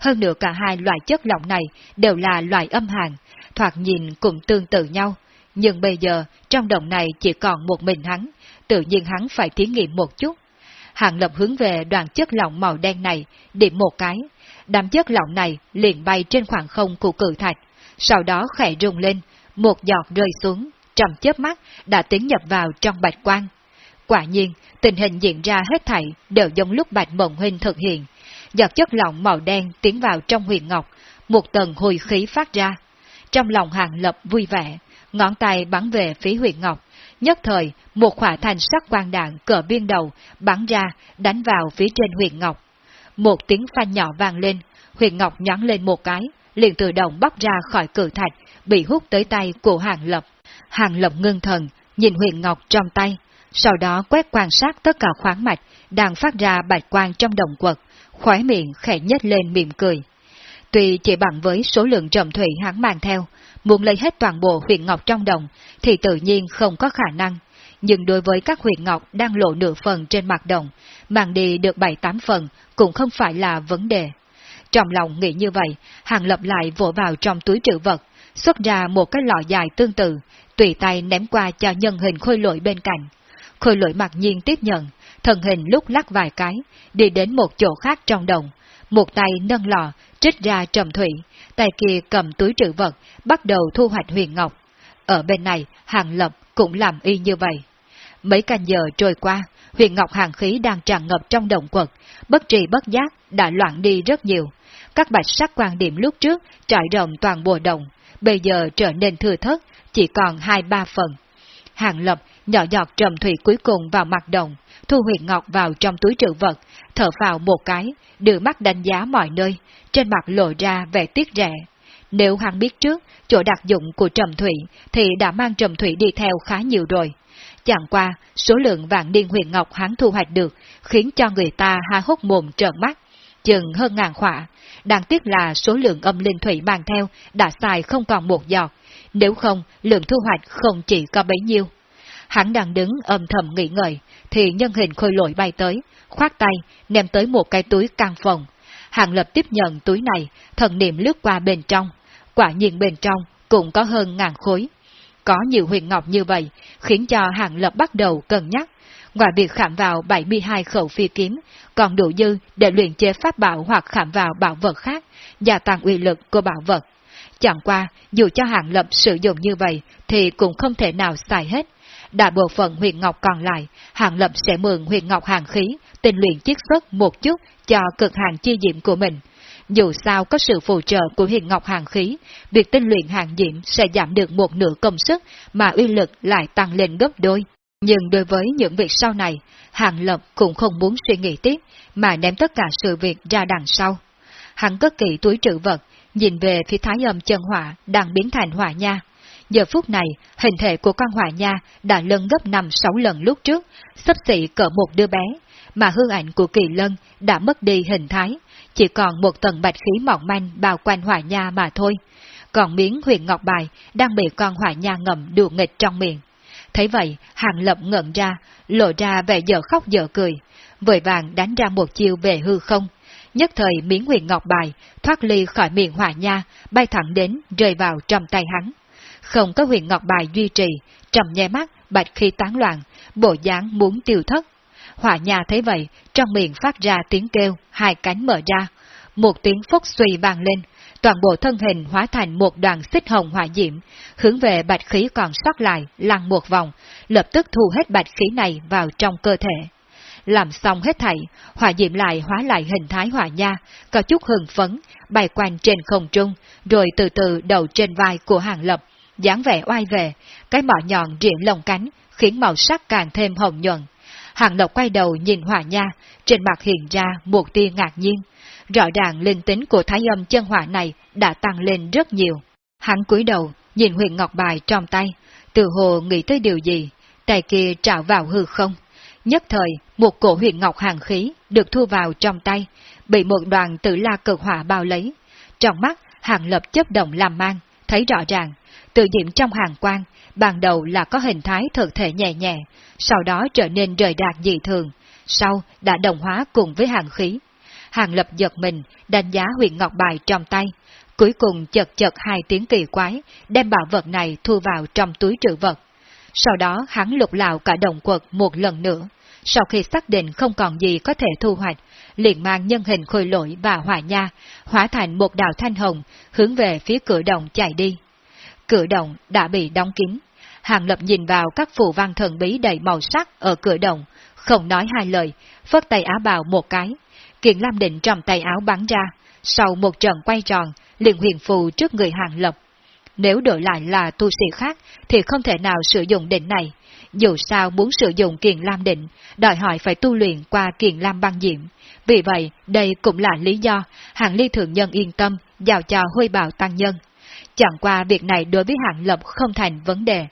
hơn nữa cả hai loại chất lỏng này đều là loại âm hàn, thoạt nhìn cũng tương tự nhau, nhưng bây giờ, trong đồng này chỉ còn một mình hắn, tự nhiên hắn phải thí nghiệm một chút. Hàng lập hướng về đoàn chất lỏng màu đen này, điểm một cái. Đám chất lỏng này liền bay trên khoảng không của cự thạch, sau đó khẽ rung lên, một giọt rơi xuống, trầm chớp mắt đã tiến nhập vào trong bạch quang. Quả nhiên, tình hình diễn ra hết thảy đều giống lúc bạch mộng huynh thực hiện. Giọt chất lỏng màu đen tiến vào trong huyền ngọc, một tầng hồi khí phát ra. Trong lòng hàng lập vui vẻ, ngón tay bắn về phía huyền Ngọc. Nhất thời, một khỏa thành sắc quang đạn cờ biên đầu bắn ra, đánh vào phía trên huyền Ngọc. Một tiếng phanh nhỏ vang lên, huyền Ngọc nhắn lên một cái, liền tự động bóc ra khỏi cử thạch, bị hút tới tay của Hàng Lập. Hàng Lập ngưng thần, nhìn huyền Ngọc trong tay, sau đó quét quan sát tất cả khoáng mạch đang phát ra bạch quang trong đồng quật, khóe miệng khẽ nhếch lên mỉm cười. Tuy chỉ bằng với số lượng trầm thủy hắn mang theo, muốn lấy hết toàn bộ huyện ngọc trong đồng thì tự nhiên không có khả năng. Nhưng đối với các huyện ngọc đang lộ nửa phần trên mặt đồng, mang đi được bảy tám phần cũng không phải là vấn đề. Trong lòng nghĩ như vậy, hàng lập lại vỗ vào trong túi trữ vật, xuất ra một cái lọ dài tương tự, tùy tay ném qua cho nhân hình khôi lỗi bên cạnh. Khôi lỗi mặc nhiên tiếp nhận, thần hình lúc lắc vài cái, đi đến một chỗ khác trong đồng, một tay nâng lò trích ra trầm thủy, tay kia cầm túi trữ vật, bắt đầu thu hoạch huyền ngọc. Ở bên này, hàng lập cũng làm y như vậy. Mấy canh giờ trôi qua, huyền ngọc hàng khí đang tràn ngập trong động quật, bất trì bất giác đã loạn đi rất nhiều. Các bạch sắc quan điểm lúc trước trải rộng toàn bộ đồng, bây giờ trở nên thừa thất, chỉ còn hai ba phần. Hàng lập nhỏ giọt trầm thủy cuối cùng vào mặt đồng, thu huyền ngọc vào trong túi trữ vật, thở vào một cái, đưa mắt đánh giá mọi nơi, trên mặt lộ ra vẻ tiếc rẻ. Nếu hắn biết trước chỗ đặc dụng của trầm thủy, thì đã mang trầm thủy đi theo khá nhiều rồi. Chẳng qua, số lượng vạn niên huyền ngọc hắn thu hoạch được, khiến cho người ta ha hốc mồm trợn mắt, chừng hơn ngàn khỏa. Đáng tiếc là số lượng âm linh thủy mang theo đã xài không còn một giọt, nếu không, lượng thu hoạch không chỉ có bấy nhiêu. Hắn đang đứng âm thầm nghĩ ngợi, thì nhân hình khôi lội bay tới, khoát tay, ném tới một cái túi căn phòng. Hàng lập tiếp nhận túi này, thần niệm lướt qua bên trong. Quả nhiên bên trong cũng có hơn ngàn khối. Có nhiều huyền ngọc như vậy, khiến cho hàng lập bắt đầu cân nhắc. Ngoài việc khảm vào 72 khẩu phi kiếm, còn đủ dư để luyện chế pháp bảo hoặc khảm vào bảo vật khác, gia tăng uy lực của bảo vật. Chẳng qua, dù cho hạng lập sử dụng như vậy, thì cũng không thể nào xài hết, đại bộ phận huyền ngọc còn lại, Hàng Lập sẽ mượn huyền ngọc hàng khí, tình luyện chiết xuất một chút cho cực hàng chi diệm của mình. Dù sao có sự phù trợ của huyền ngọc hàng khí, việc tinh luyện hàng diệm sẽ giảm được một nửa công sức mà uy lực lại tăng lên gấp đôi. Nhưng đối với những việc sau này, Hàng Lập cũng không muốn suy nghĩ tiếp, mà ném tất cả sự việc ra đằng sau. Hắn cất kỹ túi trữ vật, nhìn về phía thái âm chân hỏa đang biến thành hỏa nha, Giờ phút này, hình thể của con hỏa nha đã lân gấp 5-6 lần lúc trước, sắp xỉ cỡ một đứa bé, mà hương ảnh của kỳ lân đã mất đi hình thái, chỉ còn một tầng bạch khí mỏng manh bao quanh hỏa nha mà thôi. Còn miếng huyền ngọc bài đang bị con hỏa nha ngầm đùa nghịch trong miệng. Thấy vậy, hàng lập ngẩn ra, lộ ra vẻ dở khóc dở cười, vội vàng đánh ra một chiêu về hư không. nhất thời miếng huyền ngọc bài thoát ly khỏi miệng hỏa nha, bay thẳng đến rơi vào trong tay hắn. Không có huyền ngọc bài duy trì, trầm nhe mắt, bạch khí tán loạn, bộ dáng muốn tiêu thất. Hỏa nha thấy vậy, trong miệng phát ra tiếng kêu, hai cánh mở ra. Một tiếng phốc suy vang lên, toàn bộ thân hình hóa thành một đoàn xích hồng hỏa diễm, hướng về bạch khí còn sót lại, lăn một vòng, lập tức thu hết bạch khí này vào trong cơ thể. Làm xong hết thảy, hỏa diễm lại hóa lại hình thái hỏa nha, có chút hừng phấn, bay quanh trên không trung, rồi từ từ đầu trên vai của hàng lập, dáng vẻ oai về, cái mỏ nhọn triển lồng cánh, khiến màu sắc càng thêm hồng nhuận. Hàng lộc quay đầu nhìn hỏa nha, trên mặt hiện ra một tia ngạc nhiên. Rõ ràng linh tính của thái âm chân hỏa này đã tăng lên rất nhiều. Hắn cúi đầu, nhìn huyền ngọc bài trong tay, từ hồ nghĩ tới điều gì, tay kia trào vào hư không. Nhất thời, một cổ huyền ngọc hàng khí được thu vào trong tay, bị một đoàn tử la cực hỏa bao lấy. Trong mắt, hàng lập chấp động làm mang, thấy rõ ràng, tự điểm trong hàng quang, ban đầu là có hình thái thực thể nhẹ nhẹ, sau đó trở nên rời đạt dị thường, sau đã đồng hóa cùng với hàng khí. Hàng lập giật mình, đánh giá huyện ngọc bài trong tay, cuối cùng chật chật hai tiếng kỳ quái, đem bảo vật này thu vào trong túi trữ vật. Sau đó hắn lục lạo cả đồng quật một lần nữa, sau khi xác định không còn gì có thể thu hoạch, liền mang nhân hình khôi lỗi và hỏa nha, hóa thành một đạo thanh hồng, hướng về phía cửa đồng chạy đi. Cửa động đã bị đóng kín. Hàng lập nhìn vào các phù văn thần bí đầy màu sắc ở cửa động, không nói hai lời, phất tay áo bào một cái. Kiện Lam Định trong tay áo bắn ra, sau một trận quay tròn, liền huyền phù trước người hàng lập. Nếu đổi lại là tu sĩ khác, thì không thể nào sử dụng định này. Dù sao muốn sử dụng kiền lam định, đòi hỏi phải tu luyện qua kiền lam băng diệm. Vì vậy, đây cũng là lý do hàng ly thượng nhân yên tâm, giao cho huy bảo tăng nhân. Chẳng qua việc này đối với hạng lập không thành vấn đề.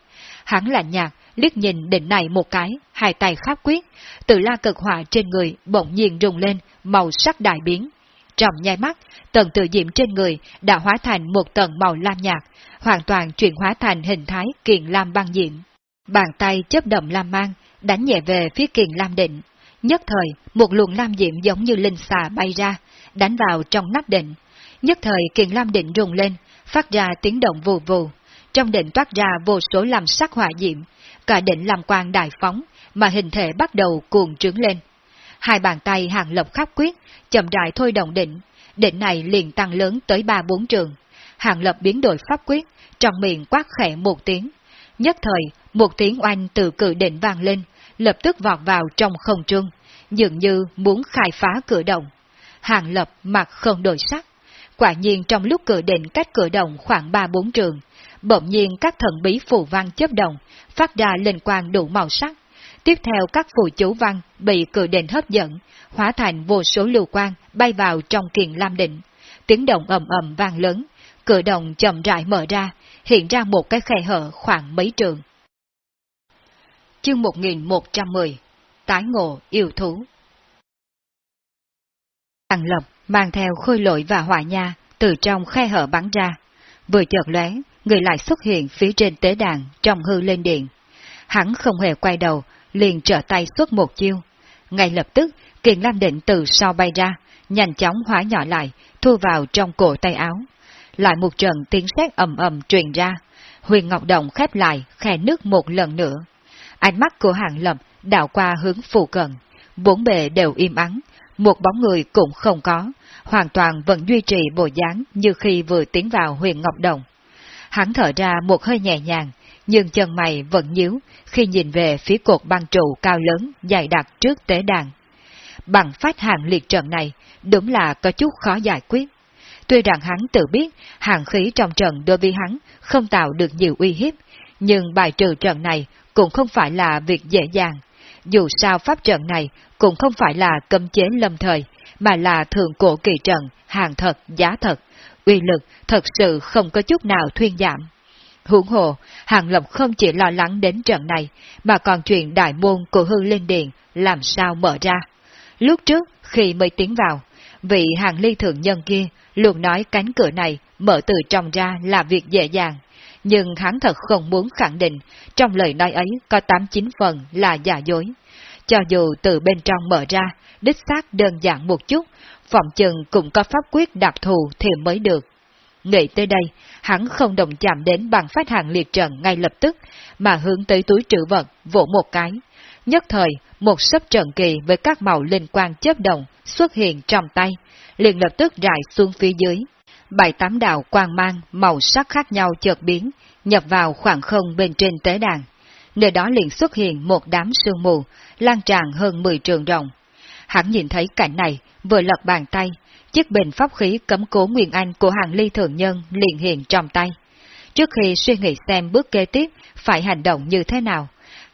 Hắn là nhạc, liếc nhìn đỉnh này một cái, hai tay khắp quyết, tự la cực hỏa trên người bỗng nhiên rung lên, màu sắc đại biến. Trong nhai mắt, tầng tự diệm trên người đã hóa thành một tầng màu lam nhạt, hoàn toàn chuyển hóa thành hình thái kiền lam băng diệm. Bàn tay chấp động lam mang, đánh nhẹ về phía kiền lam định. Nhất thời, một luồng lam diệm giống như linh xà bay ra, đánh vào trong nắp định. Nhất thời kiền lam định rùng lên, phát ra tiếng động vù vù. Trong đỉnh toát ra vô số làm sắc hỏa diệm, cả đỉnh làm quang đại phóng, mà hình thể bắt đầu cuồng trướng lên. Hai bàn tay hàng lộc khắp quyết, chậm rãi thôi động đỉnh đỉnh này liền tăng lớn tới ba bốn trường. Hàng lập biến đổi pháp quyết, trong miệng quát khẽ một tiếng. Nhất thời, một tiếng oanh từ cự định vang lên, lập tức vọt vào trong không trung, dường như muốn khai phá cửa động. Hàng lập mặt không đổi sắc. Quả nhiên trong lúc cửa định cách cửa động khoảng ba bốn trường, bỗng nhiên các thần bí phù văn chấp động, phát ra lên quang đủ màu sắc. Tiếp theo các phù chú văn bị cửa định hấp dẫn, hóa thành vô số lưu quang bay vào trong kiền lam định. Tiếng động ầm ầm vang lớn, cửa động chậm rãi mở ra, hiện ra một cái khe hở khoảng mấy trường. Chương 1110 Tái ngộ yêu thú thằng Lập mang theo khôi lội và hỏa nha từ trong khe hở bắn ra. Vừa chợt lóe, người lại xuất hiện phía trên tế đàn trong hư lên điện. Hắn không hề quay đầu, liền trở tay xuất một chiêu. Ngay lập tức, kiền lam định từ sau bay ra, nhanh chóng hóa nhỏ lại, thu vào trong cổ tay áo. Lại một trận tiếng sét ầm ầm truyền ra, huyền ngọc động khép lại, khe nước một lần nữa. Ánh mắt của hạng lập đảo qua hướng phù cận, bốn bề đều im ắng, một bóng người cũng không có, hoàn toàn vẫn duy trì bộ dáng như khi vừa tiến vào huyền ngọc đồng. Hắn thở ra một hơi nhẹ nhàng, nhưng chân mày vẫn nhíu khi nhìn về phía cột băng trụ cao lớn dày đặc trước tế đàn. Bằng phát hàng liệt trận này, đúng là có chút khó giải quyết. Tuy rằng hắn tự biết hàng khí trong trận đối với hắn không tạo được nhiều uy hiếp, nhưng bài trừ trận này cũng không phải là việc dễ dàng. Dù sao pháp trận này cũng không phải là cấm chế lâm thời, mà là thượng cổ kỳ trận, hàng thật, giá thật, uy lực thật sự không có chút nào thuyên giảm. Hưởng hồ, Hàng Lập không chỉ lo lắng đến trận này, mà còn chuyện đại môn của hư linh điện làm sao mở ra. Lúc trước, khi mới tiến vào, vị hàng ly thượng nhân kia luôn nói cánh cửa này mở từ trong ra là việc dễ dàng. Nhưng hắn thật không muốn khẳng định, trong lời nói ấy có 8-9 phần là giả dối. cho dù từ bên trong mở ra, đích xác đơn giản một chút, phòng chừng cũng có pháp quyết đặc thù thì mới được. Nghĩ tới đây, hắn không đồng chạm đến bằng phát hàng liệt trận ngay lập tức, mà hướng tới túi trữ vật, vỗ một cái. Nhất thời, một sấp trận kỳ với các màu linh quang chớp động xuất hiện trong tay, liền lập tức rải xuống phía dưới. Bảy tám đạo quang mang, màu sắc khác nhau chợt biến, nhập vào khoảng không bên trên tế đàn. Nơi đó liền xuất hiện một đám sương mù, lan tràn hơn 10 trường rộng. Hắn nhìn thấy cảnh này, vừa lật bàn tay, chiếc bình pháp khí cấm cố Nguyên Anh của hàng ly thượng nhân liền hiện trong tay. Trước khi suy nghĩ xem bước kế tiếp phải hành động như thế nào,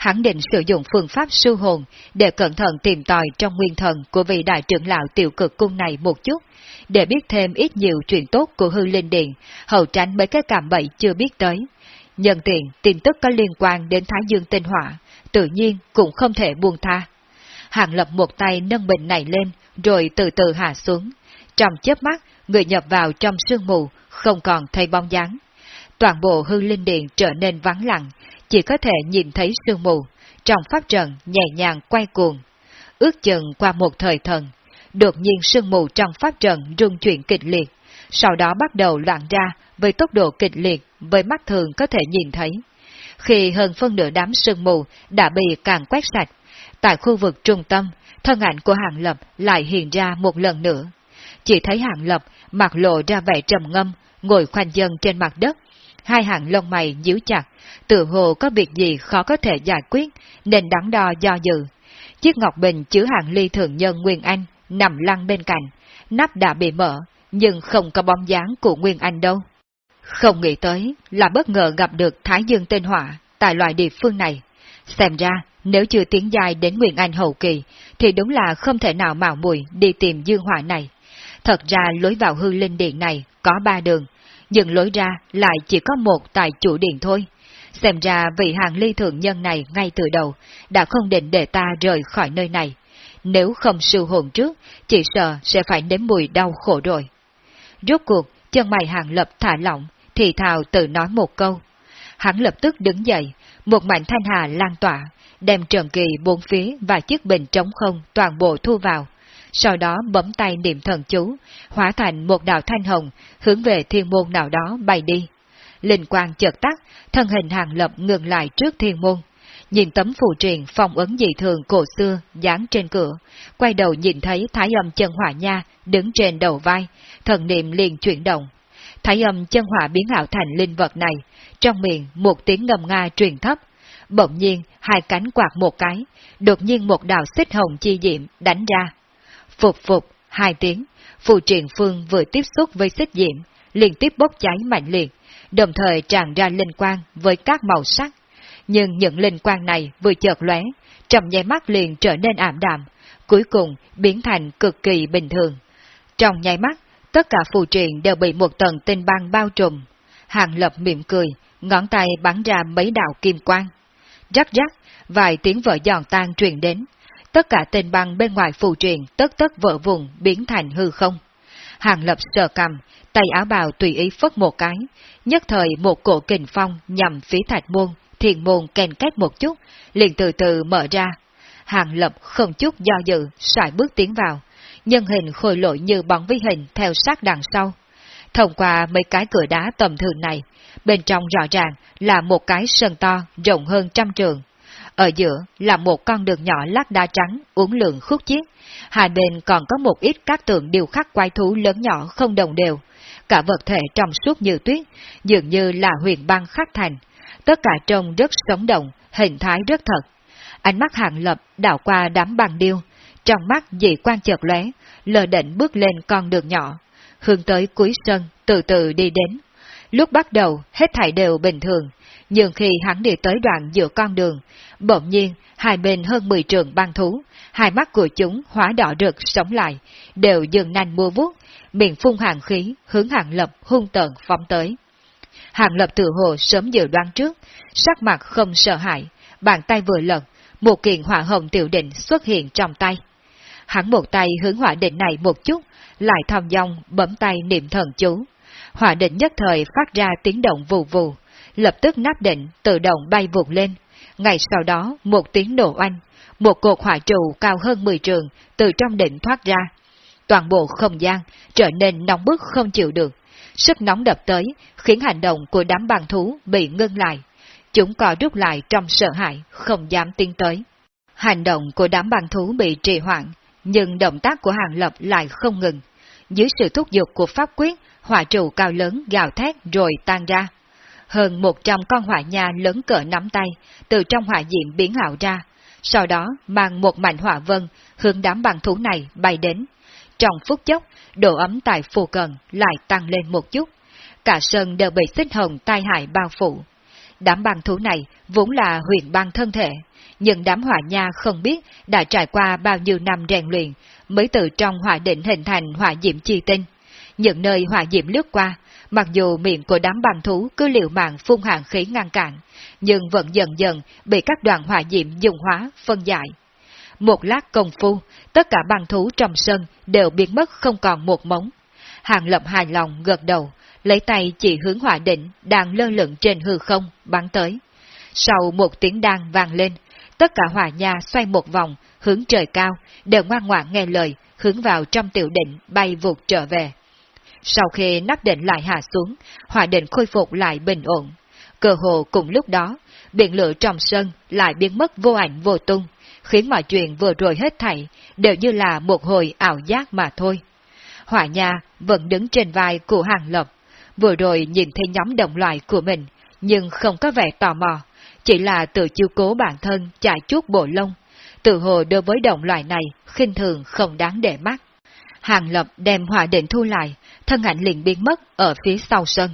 hắn định sử dụng phương pháp sư hồn để cẩn thận tìm tòi trong nguyên thần của vị đại trưởng lão tiểu cực cung này một chút, để biết thêm ít nhiều chuyện tốt của hư linh điện, hậu tránh mấy cái cảm bậy chưa biết tới. Nhân tiện, tin tức có liên quan đến Thái Dương tinh hỏa, tự nhiên cũng không thể buông tha. Hàng lập một tay nâng bình này lên, rồi từ từ hạ xuống. Trong chớp mắt, người nhập vào trong sương mù, không còn thấy bóng dáng. Toàn bộ hư linh điện trở nên vắng lặng, chỉ có thể nhìn thấy sương mù, trong pháp trận nhẹ nhàng quay cuồng. Ước chừng qua một thời thần, đột nhiên sương mù trong pháp trận rung chuyển kịch liệt, sau đó bắt đầu loạn ra với tốc độ kịch liệt với mắt thường có thể nhìn thấy. Khi hơn phân nửa đám sương mù đã bị càng quét sạch, tại khu vực trung tâm, thân ảnh của Hàng Lập lại hiện ra một lần nữa. Chỉ thấy Hàng Lập mặc lộ ra vẻ trầm ngâm, ngồi khoanh chân trên mặt đất, hai hàng lông mày nhíu chặt, tự hồ có việc gì khó có thể giải quyết, nên đắn đo do dự. Chiếc ngọc bình chứa hàng ly thượng nhân Nguyên Anh nằm lăn bên cạnh, nắp đã bị mở, nhưng không có bóng dáng của Nguyên Anh đâu. Không nghĩ tới là bất ngờ gặp được Thái Dương tên hỏa tại loại địa phương này. Xem ra, nếu chưa tiến dài đến Nguyên Anh hậu kỳ, thì đúng là không thể nào mạo muội đi tìm dương hỏa này. Thật ra lối vào hư linh điện này có ba đường, nhưng lối ra lại chỉ có một tại chủ điện thôi. Xem ra vị hàng ly thượng nhân này ngay từ đầu đã không định để ta rời khỏi nơi này. Nếu không siêu hồn trước, chỉ sợ sẽ phải nếm mùi đau khổ rồi. Rốt cuộc, chân mày hàng lập thả lỏng, thì thào tự nói một câu. Hắn lập tức đứng dậy, một mảnh thanh hà lan tỏa, đem trần kỳ bốn phía và chiếc bình trống không toàn bộ thu vào. Sau đó bấm tay niệm thần chú, hóa thành một đạo thanh hồng, hướng về thiên môn nào đó bay đi. Linh quang chợt tắt, thân hình hàng lập ngừng lại trước thiên môn. Nhìn tấm phù truyền phong ấn dị thường cổ xưa dán trên cửa, quay đầu nhìn thấy thái âm chân hỏa nha đứng trên đầu vai, thần niệm liền chuyển động. Thái âm chân hỏa biến ảo thành linh vật này, trong miệng một tiếng ngầm nga truyền thấp. Bỗng nhiên, hai cánh quạt một cái, đột nhiên một đạo xích hồng chi diệm đánh ra. Phục phục, hai tiếng, phù truyền phương vừa tiếp xúc với xích diệm, liên tiếp bốc cháy mạnh liệt, đồng thời tràn ra linh quang với các màu sắc. Nhưng những linh quang này vừa chợt lóe, trong nháy mắt liền trở nên ảm đạm, cuối cùng biến thành cực kỳ bình thường. Trong nháy mắt, tất cả phù truyền đều bị một tầng tinh băng bao trùm. Hàng lập mỉm cười, ngón tay bắn ra mấy đạo kim quang. Rắc rắc, vài tiếng vỡ giòn tan truyền đến. Tất cả tên băng bên ngoài phù truyền tất tất vỡ vùng biến thành hư không. Hàng lập sờ cầm, tay áo bào tùy ý phất một cái, nhất thời một cổ kình phong nhằm phía thạch môn, thiền môn kèn két một chút, liền từ từ mở ra. Hàng lập không chút do dự, sải bước tiến vào, nhân hình khôi lội như bóng vi hình theo sát đằng sau. Thông qua mấy cái cửa đá tầm thường này, bên trong rõ ràng là một cái sân to rộng hơn trăm trường. Ở giữa là một con đường nhỏ lát đá trắng, uốn lượn khúc chiết. Hai bên còn có một ít các tượng điêu khắc quái thú lớn nhỏ không đồng đều. Cả vật thể trong suốt như tuyết, dường như là huyền băng khắc thành. Tất cả trông rất sống động, hình thái rất thật. Ánh mắt hạng lập đảo qua đám băng điêu, trong mắt dị quan chợt lóe, lờ định bước lên con đường nhỏ, hướng tới cuối sân, từ từ đi đến. Lúc bắt đầu, hết thảy đều bình thường, nhưng khi hắn đi tới đoạn giữa con đường, bỗng nhiên, hai bên hơn 10 trường băng thú, hai mắt của chúng hóa đỏ rực sống lại, đều dừng nanh mua vuốt, miệng phun hàng khí, hướng hàng lập hung tợn phóng tới. Hàng lập tự hồ sớm dự đoán trước, sắc mặt không sợ hãi, bàn tay vừa lật, một kiện hỏa hồng tiểu định xuất hiện trong tay. Hắn một tay hướng hỏa định này một chút, lại thong dong bấm tay niệm thần chú. Hỏa định nhất thời phát ra tiếng động vù vù, lập tức nắp định tự động bay vụt lên, Ngày sau đó, một tiếng nổ oanh, một cột hỏa trụ cao hơn 10 trường từ trong đỉnh thoát ra. Toàn bộ không gian trở nên nóng bức không chịu được. Sức nóng đập tới khiến hành động của đám bàn thú bị ngưng lại. Chúng co rút lại trong sợ hãi, không dám tiến tới. Hành động của đám bàn thú bị trì hoãn, nhưng động tác của hàng lập lại không ngừng. Dưới sự thúc giục của pháp quyết, hỏa trụ cao lớn gào thét rồi tan ra. Hơn 100 con hỏa nha lớn cỡ nắm tay, từ trong hỏa diệm biến ảo ra, sau đó mang một mảnh hỏa vân hướng đám băng thú này bay đến. Trong phút chốc, độ ấm tại phù cận lại tăng lên một chút. Cả sân đều bị xích hồng tai hại bao phủ. Đám băng thú này vốn là huyền băng thân thể, nhưng đám hỏa nha không biết đã trải qua bao nhiêu năm rèn luyện mới từ trong hỏa định hình thành hỏa diệm chi tinh. Những nơi hỏa diệm lướt qua, mặc dù miệng của đám bằng thú cứ liều mạng phun hàng khí ngăn cản, nhưng vẫn dần dần bị các đoàn hỏa diệm dùng hóa, phân giải. Một lát công phu, tất cả bằng thú trong sân đều biến mất không còn một móng. Hàng lập hài lòng gật đầu, lấy tay chỉ hướng hỏa đỉnh đang lơ lửng trên hư không, bắn tới. Sau một tiếng đàn vang lên, tất cả hỏa nha xoay một vòng, hướng trời cao, đều ngoan ngoãn nghe lời, hướng vào trong tiểu định bay vụt trở về. Sau khi nắp định lại hạ xuống, hỏa định khôi phục lại bình ổn. Cơ hồ cùng lúc đó, biển lửa trong sân lại biến mất vô ảnh vô tung, khiến mọi chuyện vừa rồi hết thảy đều như là một hồi ảo giác mà thôi. Hỏa nhà vẫn đứng trên vai của hàng lập, vừa rồi nhìn thấy nhóm đồng loại của mình, nhưng không có vẻ tò mò, chỉ là tự chiêu cố bản thân chạy chút bộ lông. Tự hồ đối với đồng loại này, khinh thường không đáng để mắt. Hàng lập đem hỏa định thu lại, thân ảnh liền biến mất ở phía sau sân.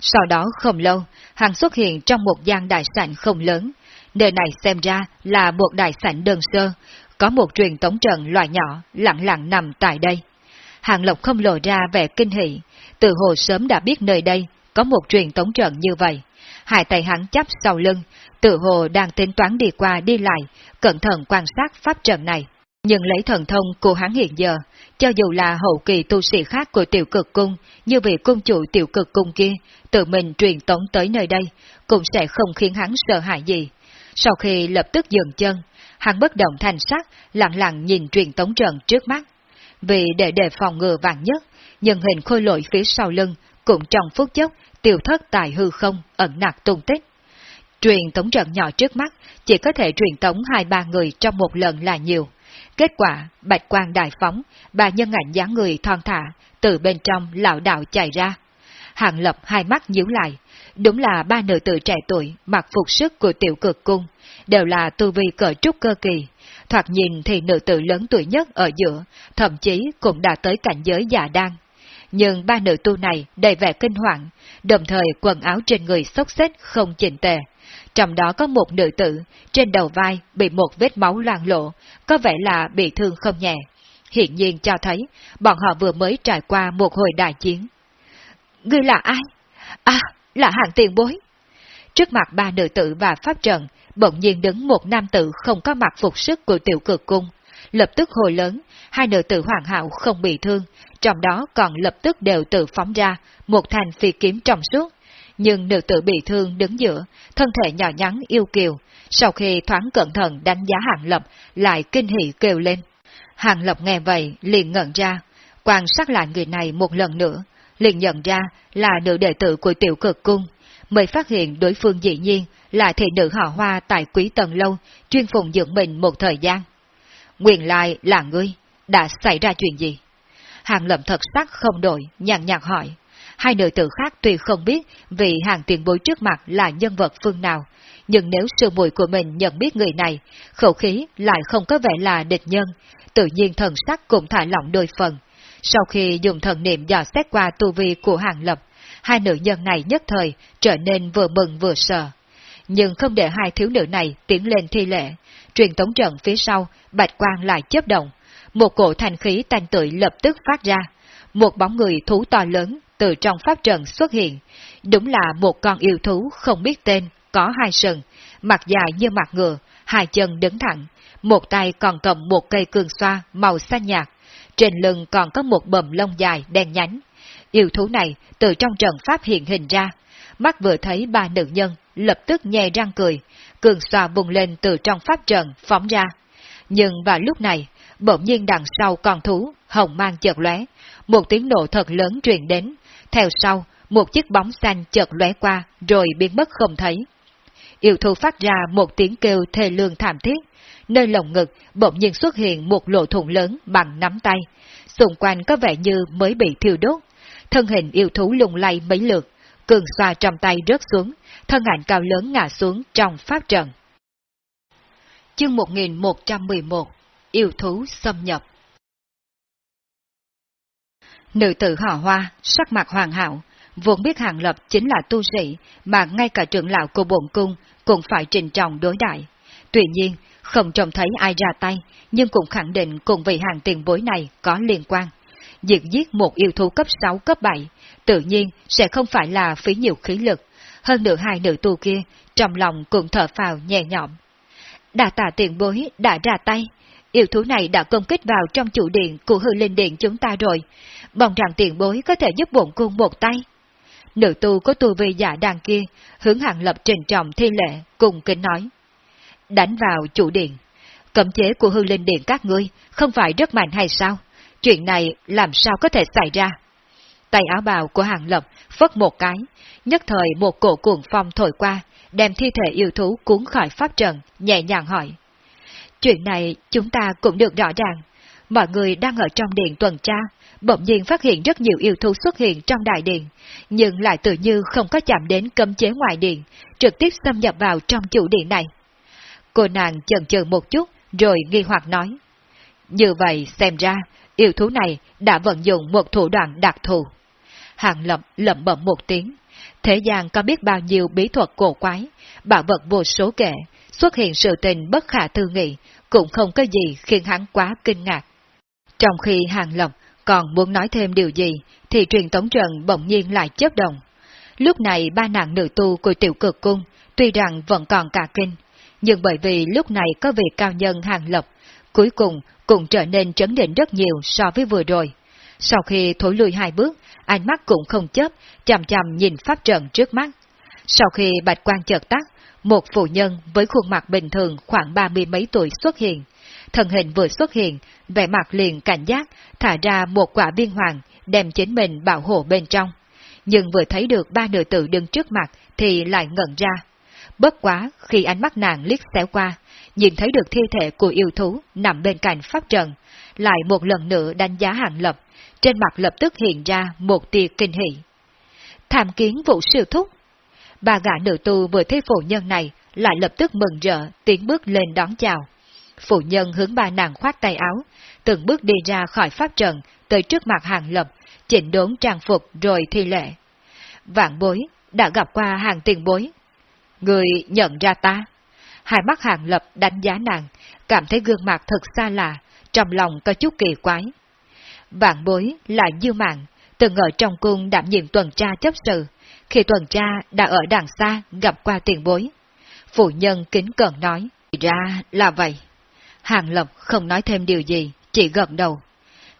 Sau đó không lâu, hàng xuất hiện trong một gian đại sảnh không lớn. Nơi này xem ra là một đại sảnh đơn sơ, có một truyền tống trận loại nhỏ lặng lặng nằm tại đây. Hàng Lộc không lộ ra vẻ kinh hỉ, từ hồ sớm đã biết nơi đây có một truyền tống trận như vậy. Hai tay hắn chắp sau lưng, tự hồ đang tính toán đi qua đi lại, cẩn thận quan sát pháp trận này. Nhưng lấy thần thông của hắn hiện giờ, cho dù là hậu kỳ tu sĩ khác của tiểu cực cung, như vị cung chủ tiểu cực cung kia, tự mình truyền tống tới nơi đây, cũng sẽ không khiến hắn sợ hãi gì. Sau khi lập tức dừng chân, hắn bất động thành sắc, lặng lặng nhìn truyền tống trận trước mắt. Vì để đề phòng ngừa vàng nhất, nhân hình khôi lội phía sau lưng, cũng trong phút chốc, tiêu thất tại hư không, ẩn nặc tung tích. Truyền tống trận nhỏ trước mắt, chỉ có thể truyền tống hai ba người trong một lần là nhiều. Kết quả, bạch quang đại phóng, bà nhân ảnh dáng người thon thả, từ bên trong lão đạo chạy ra. Hàng lập hai mắt nhíu lại, đúng là ba nữ tử trẻ tuổi mặc phục sức của tiểu cực cung, đều là tu vi cỡ trúc cơ kỳ. Thoạt nhìn thì nữ tử lớn tuổi nhất ở giữa, thậm chí cũng đã tới cảnh giới già đan. Nhưng ba nữ tu này đầy vẻ kinh hoàng, đồng thời quần áo trên người xốc xếch không chỉnh tề. Trong đó có một nữ tử, trên đầu vai bị một vết máu loang lộ, có vẻ là bị thương không nhẹ. Hiện nhiên cho thấy, bọn họ vừa mới trải qua một hồi đại chiến. Ngươi là ai? À, là hạng tiền bối. Trước mặt ba nữ tử và pháp trận, bỗng nhiên đứng một nam tử không có mặt phục sức của tiểu cực cung. Lập tức hồi lớn, hai nữ tử hoàn hảo không bị thương, trong đó còn lập tức đều tự phóng ra một thành phi kiếm trong suốt. Nhưng nữ tử bị thương đứng giữa, thân thể nhỏ nhắn yêu kiều, sau khi thoáng cẩn thận đánh giá hàng lập, lại kinh hỉ kêu lên. Hàng lập nghe vậy, liền ngẩn ra, quan sát lại người này một lần nữa, liền nhận ra là nữ đệ tử của tiểu cực cung, mới phát hiện đối phương dĩ nhiên là thị nữ họ hoa tại quý tầng lâu, chuyên phụng dưỡng mình một thời gian. Nguyện lại là ngươi, đã xảy ra chuyện gì? Hàng Lập thật sắc không đổi, nhàn nhạt hỏi. Hai nữ tử khác tuy không biết vì hàng tiền bối trước mặt là nhân vật phương nào, nhưng nếu sư muội của mình nhận biết người này, khẩu khí lại không có vẻ là địch nhân, tự nhiên thần sắc cũng thả lỏng đôi phần. Sau khi dùng thần niệm dò xét qua tu vi của hàng lập, hai nữ nhân này nhất thời trở nên vừa mừng vừa sợ. Nhưng không để hai thiếu nữ này tiến lên thi lễ truyền tống trận phía sau, bạch quang lại chớp động, một cổ thanh khí tanh tưởi lập tức phát ra, một bóng người thú to lớn từ trong pháp trận xuất hiện, đúng là một con yêu thú không biết tên, có hai sừng, mặt dài như mặt ngựa, hai chân đứng thẳng, một tay còn cầm một cây cương xoa màu xanh nhạt, trên lưng còn có một bầm lông dài đen nhánh. Yêu thú này từ trong trận pháp hiện hình ra, mắt vừa thấy ba nữ nhân lập tức nhè răng cười, cường xoa bùng lên từ trong pháp trận, phóng ra. Nhưng vào lúc này, bỗng nhiên đằng sau con thú, hồng mang chợt lóe, một tiếng nổ thật lớn truyền đến, theo sau, một chiếc bóng xanh chợt lóe qua, rồi biến mất không thấy. Yêu thú phát ra một tiếng kêu thê lương thảm thiết, nơi lồng ngực bỗng nhiên xuất hiện một lỗ thủng lớn bằng nắm tay, xung quanh có vẻ như mới bị thiêu đốt. Thân hình yêu thú lung lay mấy lượt, cường xoa trong tay rớt xuống, thân ảnh cao lớn ngã xuống trong pháp trận. Chương 1111 Yêu thú xâm nhập Nữ tử họ hoa, sắc mặt hoàn hảo, vốn biết Hàng Lập chính là tu sĩ, mà ngay cả trưởng lão của bổn cung cũng phải trình trọng đối đại. Tuy nhiên, không trông thấy ai ra tay, nhưng cũng khẳng định cùng vị hàng tiền bối này có liên quan. Diệt giết một yêu thú cấp 6, cấp 7, tự nhiên sẽ không phải là phí nhiều khí lực. Hơn nữa hai nữ tu kia, trong lòng cũng thở phào nhẹ nhõm. Đà tà tiền bối đã ra tay, yêu thú này đã công kích vào trong chủ điện của hư linh điện chúng ta rồi, mong rằng tiền bối có thể giúp bổn cung một tay. Nữ tu có tu vi giả đàn kia, hướng hàng lập trình trọng thi lệ, cùng kính nói. Đánh vào chủ điện. Cấm chế của hư linh điện các ngươi không phải rất mạnh hay sao? Chuyện này làm sao có thể xảy ra? Tay áo bào của hàng lập phất một cái, nhất thời một cổ cuồng phong thổi qua, đem thi thể yêu thú cuốn khỏi pháp trận, nhẹ nhàng hỏi. Chuyện này chúng ta cũng được rõ ràng. Mọi người đang ở trong điện tuần tra, bỗng nhiên phát hiện rất nhiều yêu thú xuất hiện trong đại điện, nhưng lại tự như không có chạm đến cấm chế ngoài điện, trực tiếp xâm nhập vào trong chủ điện này. Cô nàng chần chừ một chút, rồi nghi hoặc nói. Như vậy xem ra, yêu thú này đã vận dụng một thủ đoạn đặc thù. Hàng lập lẩm bẩm một tiếng. Thế gian có biết bao nhiêu bí thuật cổ quái, bảo vật vô số kể, xuất hiện sự tình bất khả tư nghị, cũng không có gì khiến hắn quá kinh ngạc. Trong khi Hàng Lập còn muốn nói thêm điều gì, thì truyền tống trận bỗng nhiên lại chớp động. Lúc này ba nàng nữ tu của tiểu cực cung, tuy rằng vẫn còn cả kinh, nhưng bởi vì lúc này có vị cao nhân Hàng Lập, cuối cùng cũng trở nên trấn định rất nhiều so với vừa rồi. Sau khi thối lùi hai bước, ánh mắt cũng không chớp, chằm chằm nhìn pháp trận trước mắt. Sau khi bạch quan chợt tắt, một phụ nhân với khuôn mặt bình thường khoảng ba mươi mấy tuổi xuất hiện. Thần hình vừa xuất hiện, vẻ mặt liền cảnh giác, thả ra một quả viên hoàng, đem chính mình bảo hộ bên trong. Nhưng vừa thấy được ba nữ tử đứng trước mặt thì lại ngẩn ra. Bất quá khi ánh mắt nàng liếc xéo qua, nhìn thấy được thi thể của yêu thú nằm bên cạnh pháp trận, lại một lần nữa đánh giá hạng lập, trên mặt lập tức hiện ra một tia kinh hỉ. Tham kiến vụ siêu thúc. Bà gã nữ tu vừa thấy phụ nhân này lại lập tức mừng rỡ tiến bước lên đón chào. Phụ nhân hướng ba nàng khoát tay áo, từng bước đi ra khỏi pháp trận tới trước mặt hàng lập, chỉnh đốn trang phục rồi thi lệ. Vạn bối, đã gặp qua hàng tiền bối. Người nhận ra ta. Hai mắt hàng lập đánh giá nàng, cảm thấy gương mặt thật xa lạ, trong lòng có chút kỳ quái. Vạn bối là dư mạng, từng ở trong cung đảm nhiệm tuần tra chấp sự, khi tuần tra đã ở đằng xa gặp qua tiền bối. Phụ nhân kính cẩn nói, ra là vậy. Hàng Lập không nói thêm điều gì, chỉ gật đầu.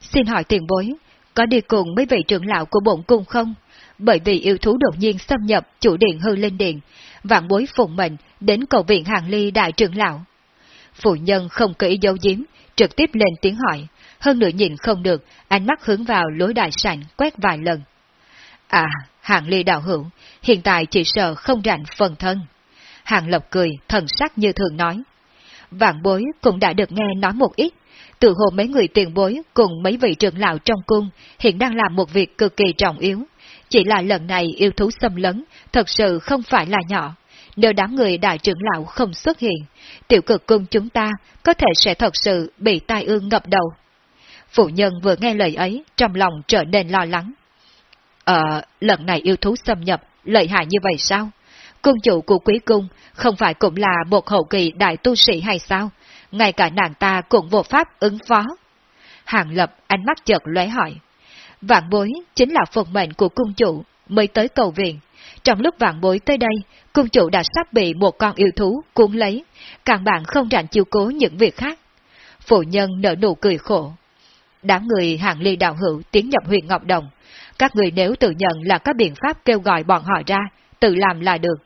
Xin hỏi tiền bối, có đi cùng mấy vị trưởng lão của bổn cung không? Bởi vì yêu thú đột nhiên xâm nhập chủ điện hư lên điện, vạn bối phụng mệnh đến cầu viện hàng ly đại trưởng lão. Phụ nhân không kỹ dấu giếm, trực tiếp lên tiếng hỏi, hơn nữa nhìn không được, ánh mắt hướng vào lối đại sảnh quét vài lần. À, hàng ly đạo hữu, hiện tại chỉ sợ không rảnh phần thân. Hàng lộc cười, thần sắc như thường nói. Vạn bối cũng đã được nghe nói một ít, từ hồ mấy người tiền bối cùng mấy vị trưởng lão trong cung hiện đang làm một việc cực kỳ trọng yếu. Chỉ là lần này yêu thú xâm lấn, thật sự không phải là nhỏ. Nếu đám người đại trưởng lão không xuất hiện, tiểu cực cung chúng ta có thể sẽ thật sự bị tai ương ngập đầu. Phụ nhân vừa nghe lời ấy, trong lòng trở nên lo lắng. Ờ, lần này yêu thú xâm nhập, lợi hại như vậy sao? Cung chủ của quý cung không phải cũng là một hậu kỳ đại tu sĩ hay sao? Ngay cả nàng ta cũng vô pháp ứng phó. Hàng lập ánh mắt chợt lóe hỏi. Vạn bối chính là phần mệnh của cung chủ mới tới cầu viện. Trong lúc vạn bối tới đây, cung chủ đã sắp bị một con yêu thú cuốn lấy, càng bạn không rảnh chiêu cố những việc khác. Phụ nhân nở nụ cười khổ. Đám người hàng ly đạo hữu tiến nhập huyện Ngọc Đồng. Các người nếu tự nhận là có biện pháp kêu gọi bọn họ ra, tự làm là được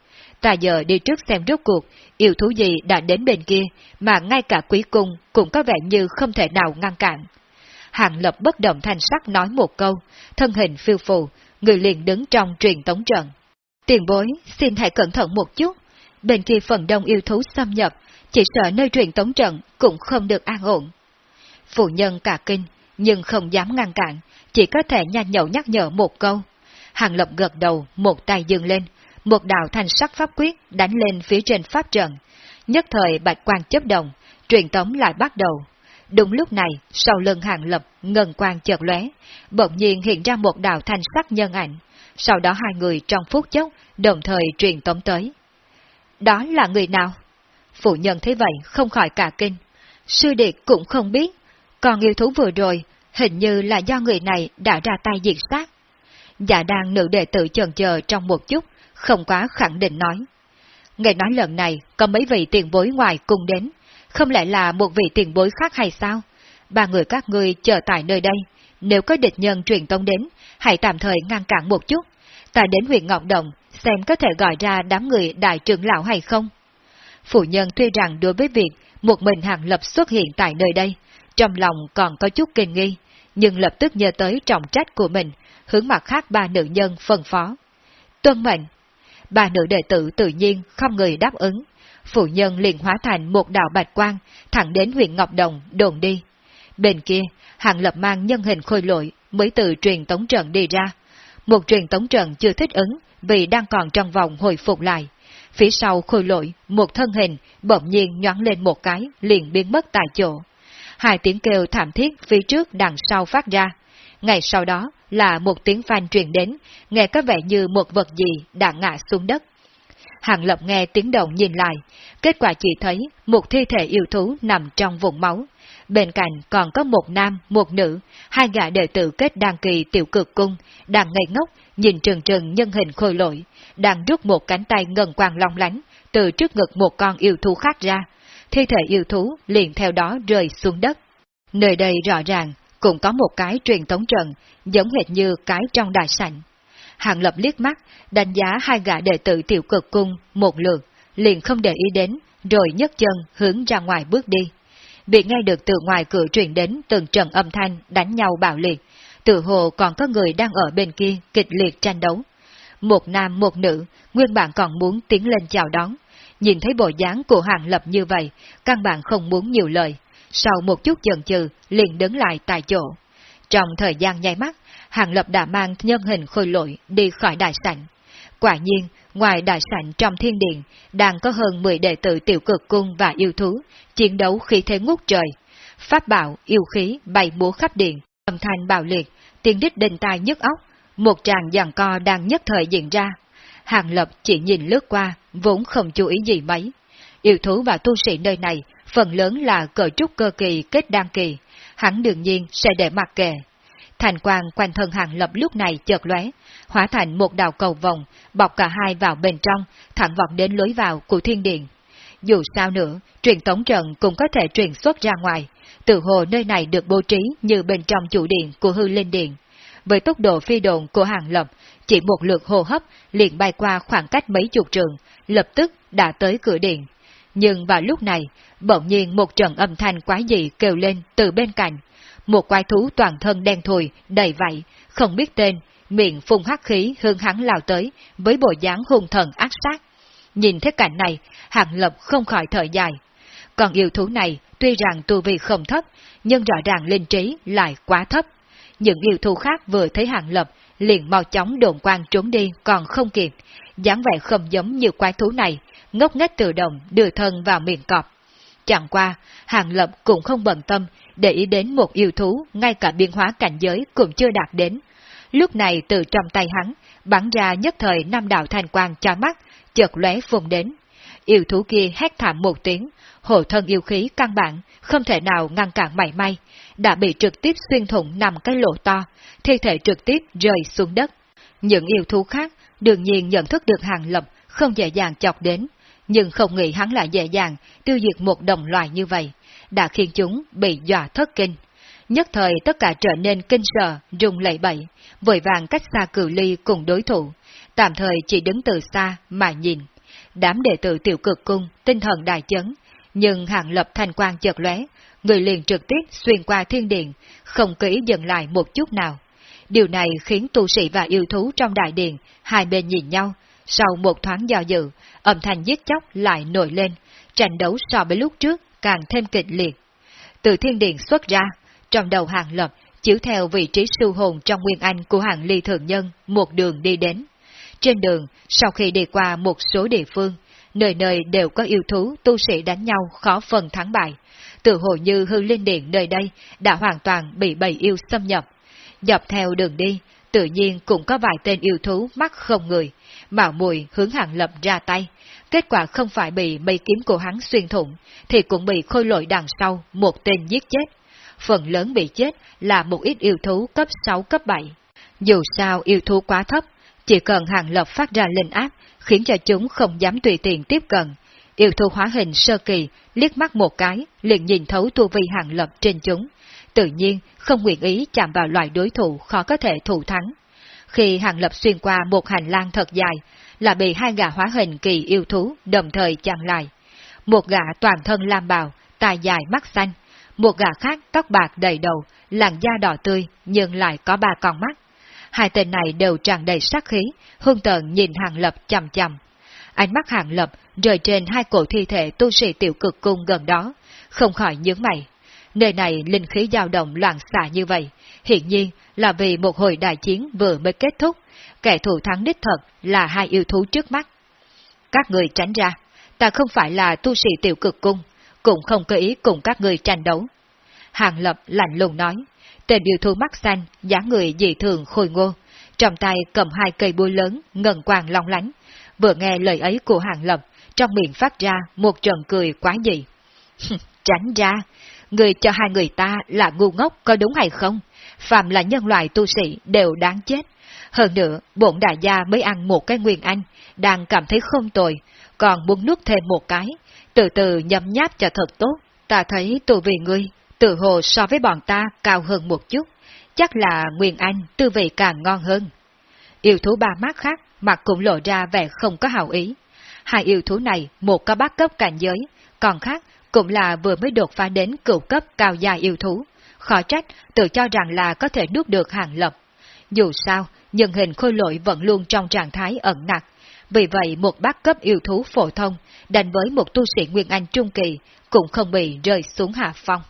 ta giờ đi trước xem rốt cuộc, yêu thú gì đã đến bên kia, mà ngay cả quý cung cũng có vẻ như không thể nào ngăn cản. Hàng lập bất động thanh sắc nói một câu, thân hình phiêu phù, người liền đứng trong truyền tống trận. Tiền bối, xin hãy cẩn thận một chút, bên kia phần đông yêu thú xâm nhập, chỉ sợ nơi truyền tống trận cũng không được an ổn. Phụ nhân cả kinh, nhưng không dám ngăn cản, chỉ có thể nhanh nhậu nhắc nhở một câu. Hàng lập gật đầu, một tay dừng lên, một đạo thanh sắc pháp quyết đánh lên phía trên pháp trận. Nhất thời bạch quang chấp động, truyền tống lại bắt đầu. Đúng lúc này, sau lưng hàng lập, ngân quang chợt lóe, bỗng nhiên hiện ra một đạo thanh sắc nhân ảnh. Sau đó hai người trong phút chốc, đồng thời truyền tống tới. Đó là người nào? Phụ nhân thấy vậy không khỏi cả kinh. Sư điệt cũng không biết, còn yêu thú vừa rồi, hình như là do người này đã ra tay diệt sát. Dạ đang nữ đệ tử chần chờ trong một chút, không quá khẳng định nói. Nghe nói lần này có mấy vị tiền bối ngoài cùng đến, không lẽ là một vị tiền bối khác hay sao? Ba người các ngươi chờ tại nơi đây, nếu có địch nhân truyền tông đến, hãy tạm thời ngăn cản một chút. Ta đến huyện Ngọc động xem có thể gọi ra đám người đại trưởng lão hay không. Phụ nhân tuy rằng đối với việc một mình hàng lập xuất hiện tại nơi đây, trong lòng còn có chút kinh nghi, nhưng lập tức nhớ tới trọng trách của mình, hướng mặt khác ba nữ nhân phân phó. Tuân mệnh, ba nữ đệ tử tự nhiên không người đáp ứng. Phụ nhân liền hóa thành một đạo bạch quang, thẳng đến huyện Ngọc Đồng, đồn đi. Bên kia, hạng lập mang nhân hình khôi lội, mới từ truyền tống trận đi ra. Một truyền tống trận chưa thích ứng, vì đang còn trong vòng hồi phục lại. Phía sau khôi lội, một thân hình, bỗng nhiên nhoáng lên một cái, liền biến mất tại chỗ. Hai tiếng kêu thảm thiết phía trước đằng sau phát ra. Ngày sau đó, là một tiếng phanh truyền đến, nghe có vẻ như một vật gì đã ngã xuống đất. Hàng Lập nghe tiếng động nhìn lại, kết quả chỉ thấy một thi thể yêu thú nằm trong vùng máu. Bên cạnh còn có một nam, một nữ, hai gã đệ tử kết đăng kỳ tiểu cực cung, đang ngây ngốc, nhìn trừng trừng nhân hình khôi lỗi, đang rút một cánh tay ngân quang long lánh, từ trước ngực một con yêu thú khác ra. Thi thể yêu thú liền theo đó rơi xuống đất. Nơi đây rõ ràng cũng có một cái truyền tống trận, giống hệt như cái trong đại sảnh. Hàng lập liếc mắt, đánh giá hai gã đệ tử tiểu cực cung một lượt, liền không để ý đến, rồi nhấc chân hướng ra ngoài bước đi. Bị nghe được từ ngoài cửa truyền đến từng trận âm thanh đánh nhau bạo liệt, tự hồ còn có người đang ở bên kia kịch liệt tranh đấu. Một nam một nữ, nguyên bản còn muốn tiến lên chào đón. Nhìn thấy bộ dáng của hàng lập như vậy, căn bản không muốn nhiều lời, sau một chút chần chừ liền đứng lại tại chỗ. Trong thời gian nháy mắt, Hàng Lập đã mang nhân hình khôi lội đi khỏi đại sảnh. Quả nhiên, ngoài đại sảnh trong thiên điện, đang có hơn 10 đệ tử tiểu cực cung và yêu thú, chiến đấu khí thế ngút trời. Pháp bảo, yêu khí, bay múa khắp điện, âm thanh bạo liệt, tiếng đích đinh tai nhức óc, một tràng giằng co đang nhất thời diễn ra. Hàng Lập chỉ nhìn lướt qua, vốn không chú ý gì mấy. Yêu thú và tu sĩ nơi này phần lớn là cờ trúc cơ kỳ kết đan kỳ, hắn đương nhiên sẽ để mặc kệ. Thành quang quanh thân hàng lập lúc này chợt lóe, hóa thành một đạo cầu vòng, bọc cả hai vào bên trong, thẳng vọt đến lối vào của thiên điện. Dù sao nữa, truyền tống trận cũng có thể truyền xuất ra ngoài, từ hồ nơi này được bố trí như bên trong chủ điện của hư linh điện. Với tốc độ phi độn của hàng lập, chỉ một lượt hô hấp liền bay qua khoảng cách mấy chục trường, lập tức đã tới cửa điện. Nhưng vào lúc này, bỗng nhiên một trận âm thanh quái dị kêu lên từ bên cạnh. Một quái thú toàn thân đen thùi, đầy vậy, không biết tên, miệng phun hắc khí hương hắn lao tới, với bộ dáng hung thần ác sát. Nhìn thấy cảnh này, hạng lập không khỏi thở dài. Còn yêu thú này, tuy rằng tu vi không thấp, nhưng rõ ràng linh trí lại quá thấp. Những yêu thú khác vừa thấy hạng lập, liền mau chóng đồn quang trốn đi còn không kịp, dáng vẻ không giống như quái thú này, ngốc nghếch tự động đưa thân vào miệng cọp. Chẳng qua, Hàng Lập cũng không bận tâm để ý đến một yêu thú ngay cả biên hóa cảnh giới cũng chưa đạt đến. Lúc này từ trong tay hắn, bắn ra nhất thời năm đạo thành quang cho mắt, chợt lóe phùng đến. Yêu thú kia hét thảm một tiếng, hộ thân yêu khí căn bản, không thể nào ngăn cản mảy may, đã bị trực tiếp xuyên thủng nằm cái lỗ to, thi thể trực tiếp rơi xuống đất. Những yêu thú khác đương nhiên nhận thức được hàng lập không dễ dàng chọc đến, nhưng không nghĩ hắn lại dễ dàng tiêu diệt một đồng loài như vậy, đã khiến chúng bị dọa thất kinh. Nhất thời tất cả trở nên kinh sợ, rung lẩy bẩy, vội vàng cách xa cử ly cùng đối thủ, tạm thời chỉ đứng từ xa mà nhìn. đám đệ tử tiểu cực cung, tinh thần đại chấn, nhưng hạng lập thành quang chợt lóe, người liền trực tiếp xuyên qua thiên điện, không kỹ dừng lại một chút nào. Điều này khiến tu sĩ và yêu thú trong đại điện hai bên nhìn nhau, sau một thoáng do dự, âm thanh giết chóc lại nổi lên, tranh đấu so với lúc trước càng thêm kịch liệt. Từ thiên điện xuất ra, trong đầu hàng lập chiếu theo vị trí sư hồn trong nguyên anh của hàng ly thượng nhân một đường đi đến. Trên đường, sau khi đi qua một số địa phương, nơi nơi đều có yêu thú tu sĩ đánh nhau khó phần thắng bại. Tự hồ như hư linh điện nơi đây đã hoàn toàn bị bầy yêu xâm nhập. Dọc theo đường đi, tự nhiên cũng có vài tên yêu thú mắt không người, mạo mùi hướng hàng lập ra tay. Kết quả không phải bị mây kiếm của hắn xuyên thủng, thì cũng bị khôi lội đằng sau một tên giết chết. Phần lớn bị chết là một ít yêu thú cấp 6 cấp 7. Dù sao yêu thú quá thấp, chỉ cần hàng lập phát ra linh áp, khiến cho chúng không dám tùy tiện tiếp cận. Yêu thú hóa hình sơ kỳ, liếc mắt một cái, liền nhìn thấu tu vi hàng lập trên chúng. Tự nhiên, không nguyện ý chạm vào loại đối thủ khó có thể thủ thắng. Khi hàng lập xuyên qua một hành lang thật dài, là bị hai gã hóa hình kỳ yêu thú đồng thời chặn lại. Một gã toàn thân lam bào, tai dài mắt xanh, một gã khác tóc bạc đầy đầu, làn da đỏ tươi nhưng lại có ba con mắt. Hai tên này đều tràn đầy sát khí, hung tợn nhìn Hàng Lập chầm chầm. Ánh mắt Hàng Lập rơi trên hai cổ thi thể tu sĩ tiểu cực cung gần đó, không khỏi nhướng mày. Nơi này linh khí dao động loạn xạ như vậy, hiện nhiên là vì một hồi đại chiến vừa mới kết thúc, kẻ thù thắng đích thật là hai yêu thú trước mắt. Các người tránh ra, ta không phải là tu sĩ tiểu cực cung, cũng không có ý cùng các người tranh đấu. Hàng Lập lạnh lùng nói, tên yêu thú mắt xanh, dáng người dị thường khôi ngô, trong tay cầm hai cây búa lớn, ngần quàng long lánh. Vừa nghe lời ấy của Hàng Lập, trong miệng phát ra một trận cười quá dị. Tránh ra, người cho hai người ta là ngu ngốc có đúng hay không? Phạm là nhân loại tu sĩ đều đáng chết. Hơn nữa, bổn đại gia mới ăn một cái nguyên anh, đang cảm thấy không tồi, còn muốn nuốt thêm một cái, từ từ nhấm nháp cho thật tốt. Ta thấy tu vị ngươi, tự hồ so với bọn ta cao hơn một chút, chắc là nguyên anh tư vị càng ngon hơn. Yêu thú ba mắt khác, mặt cũng lộ ra vẻ không có hào ý. Hai yêu thú này, một có bát cấp cảnh giới, còn khác cũng là vừa mới đột phá đến cựu cấp cao gia yêu thú. Khó trách, tự cho rằng là có thể nuốt được hàng lập. Dù sao, nhân hình khôi lỗi vẫn luôn trong trạng thái ẩn nặc. Vì vậy một bác cấp yêu thú phổ thông, đánh với một tu sĩ Nguyên Anh Trung Kỳ, cũng không bị rơi xuống hạ phong.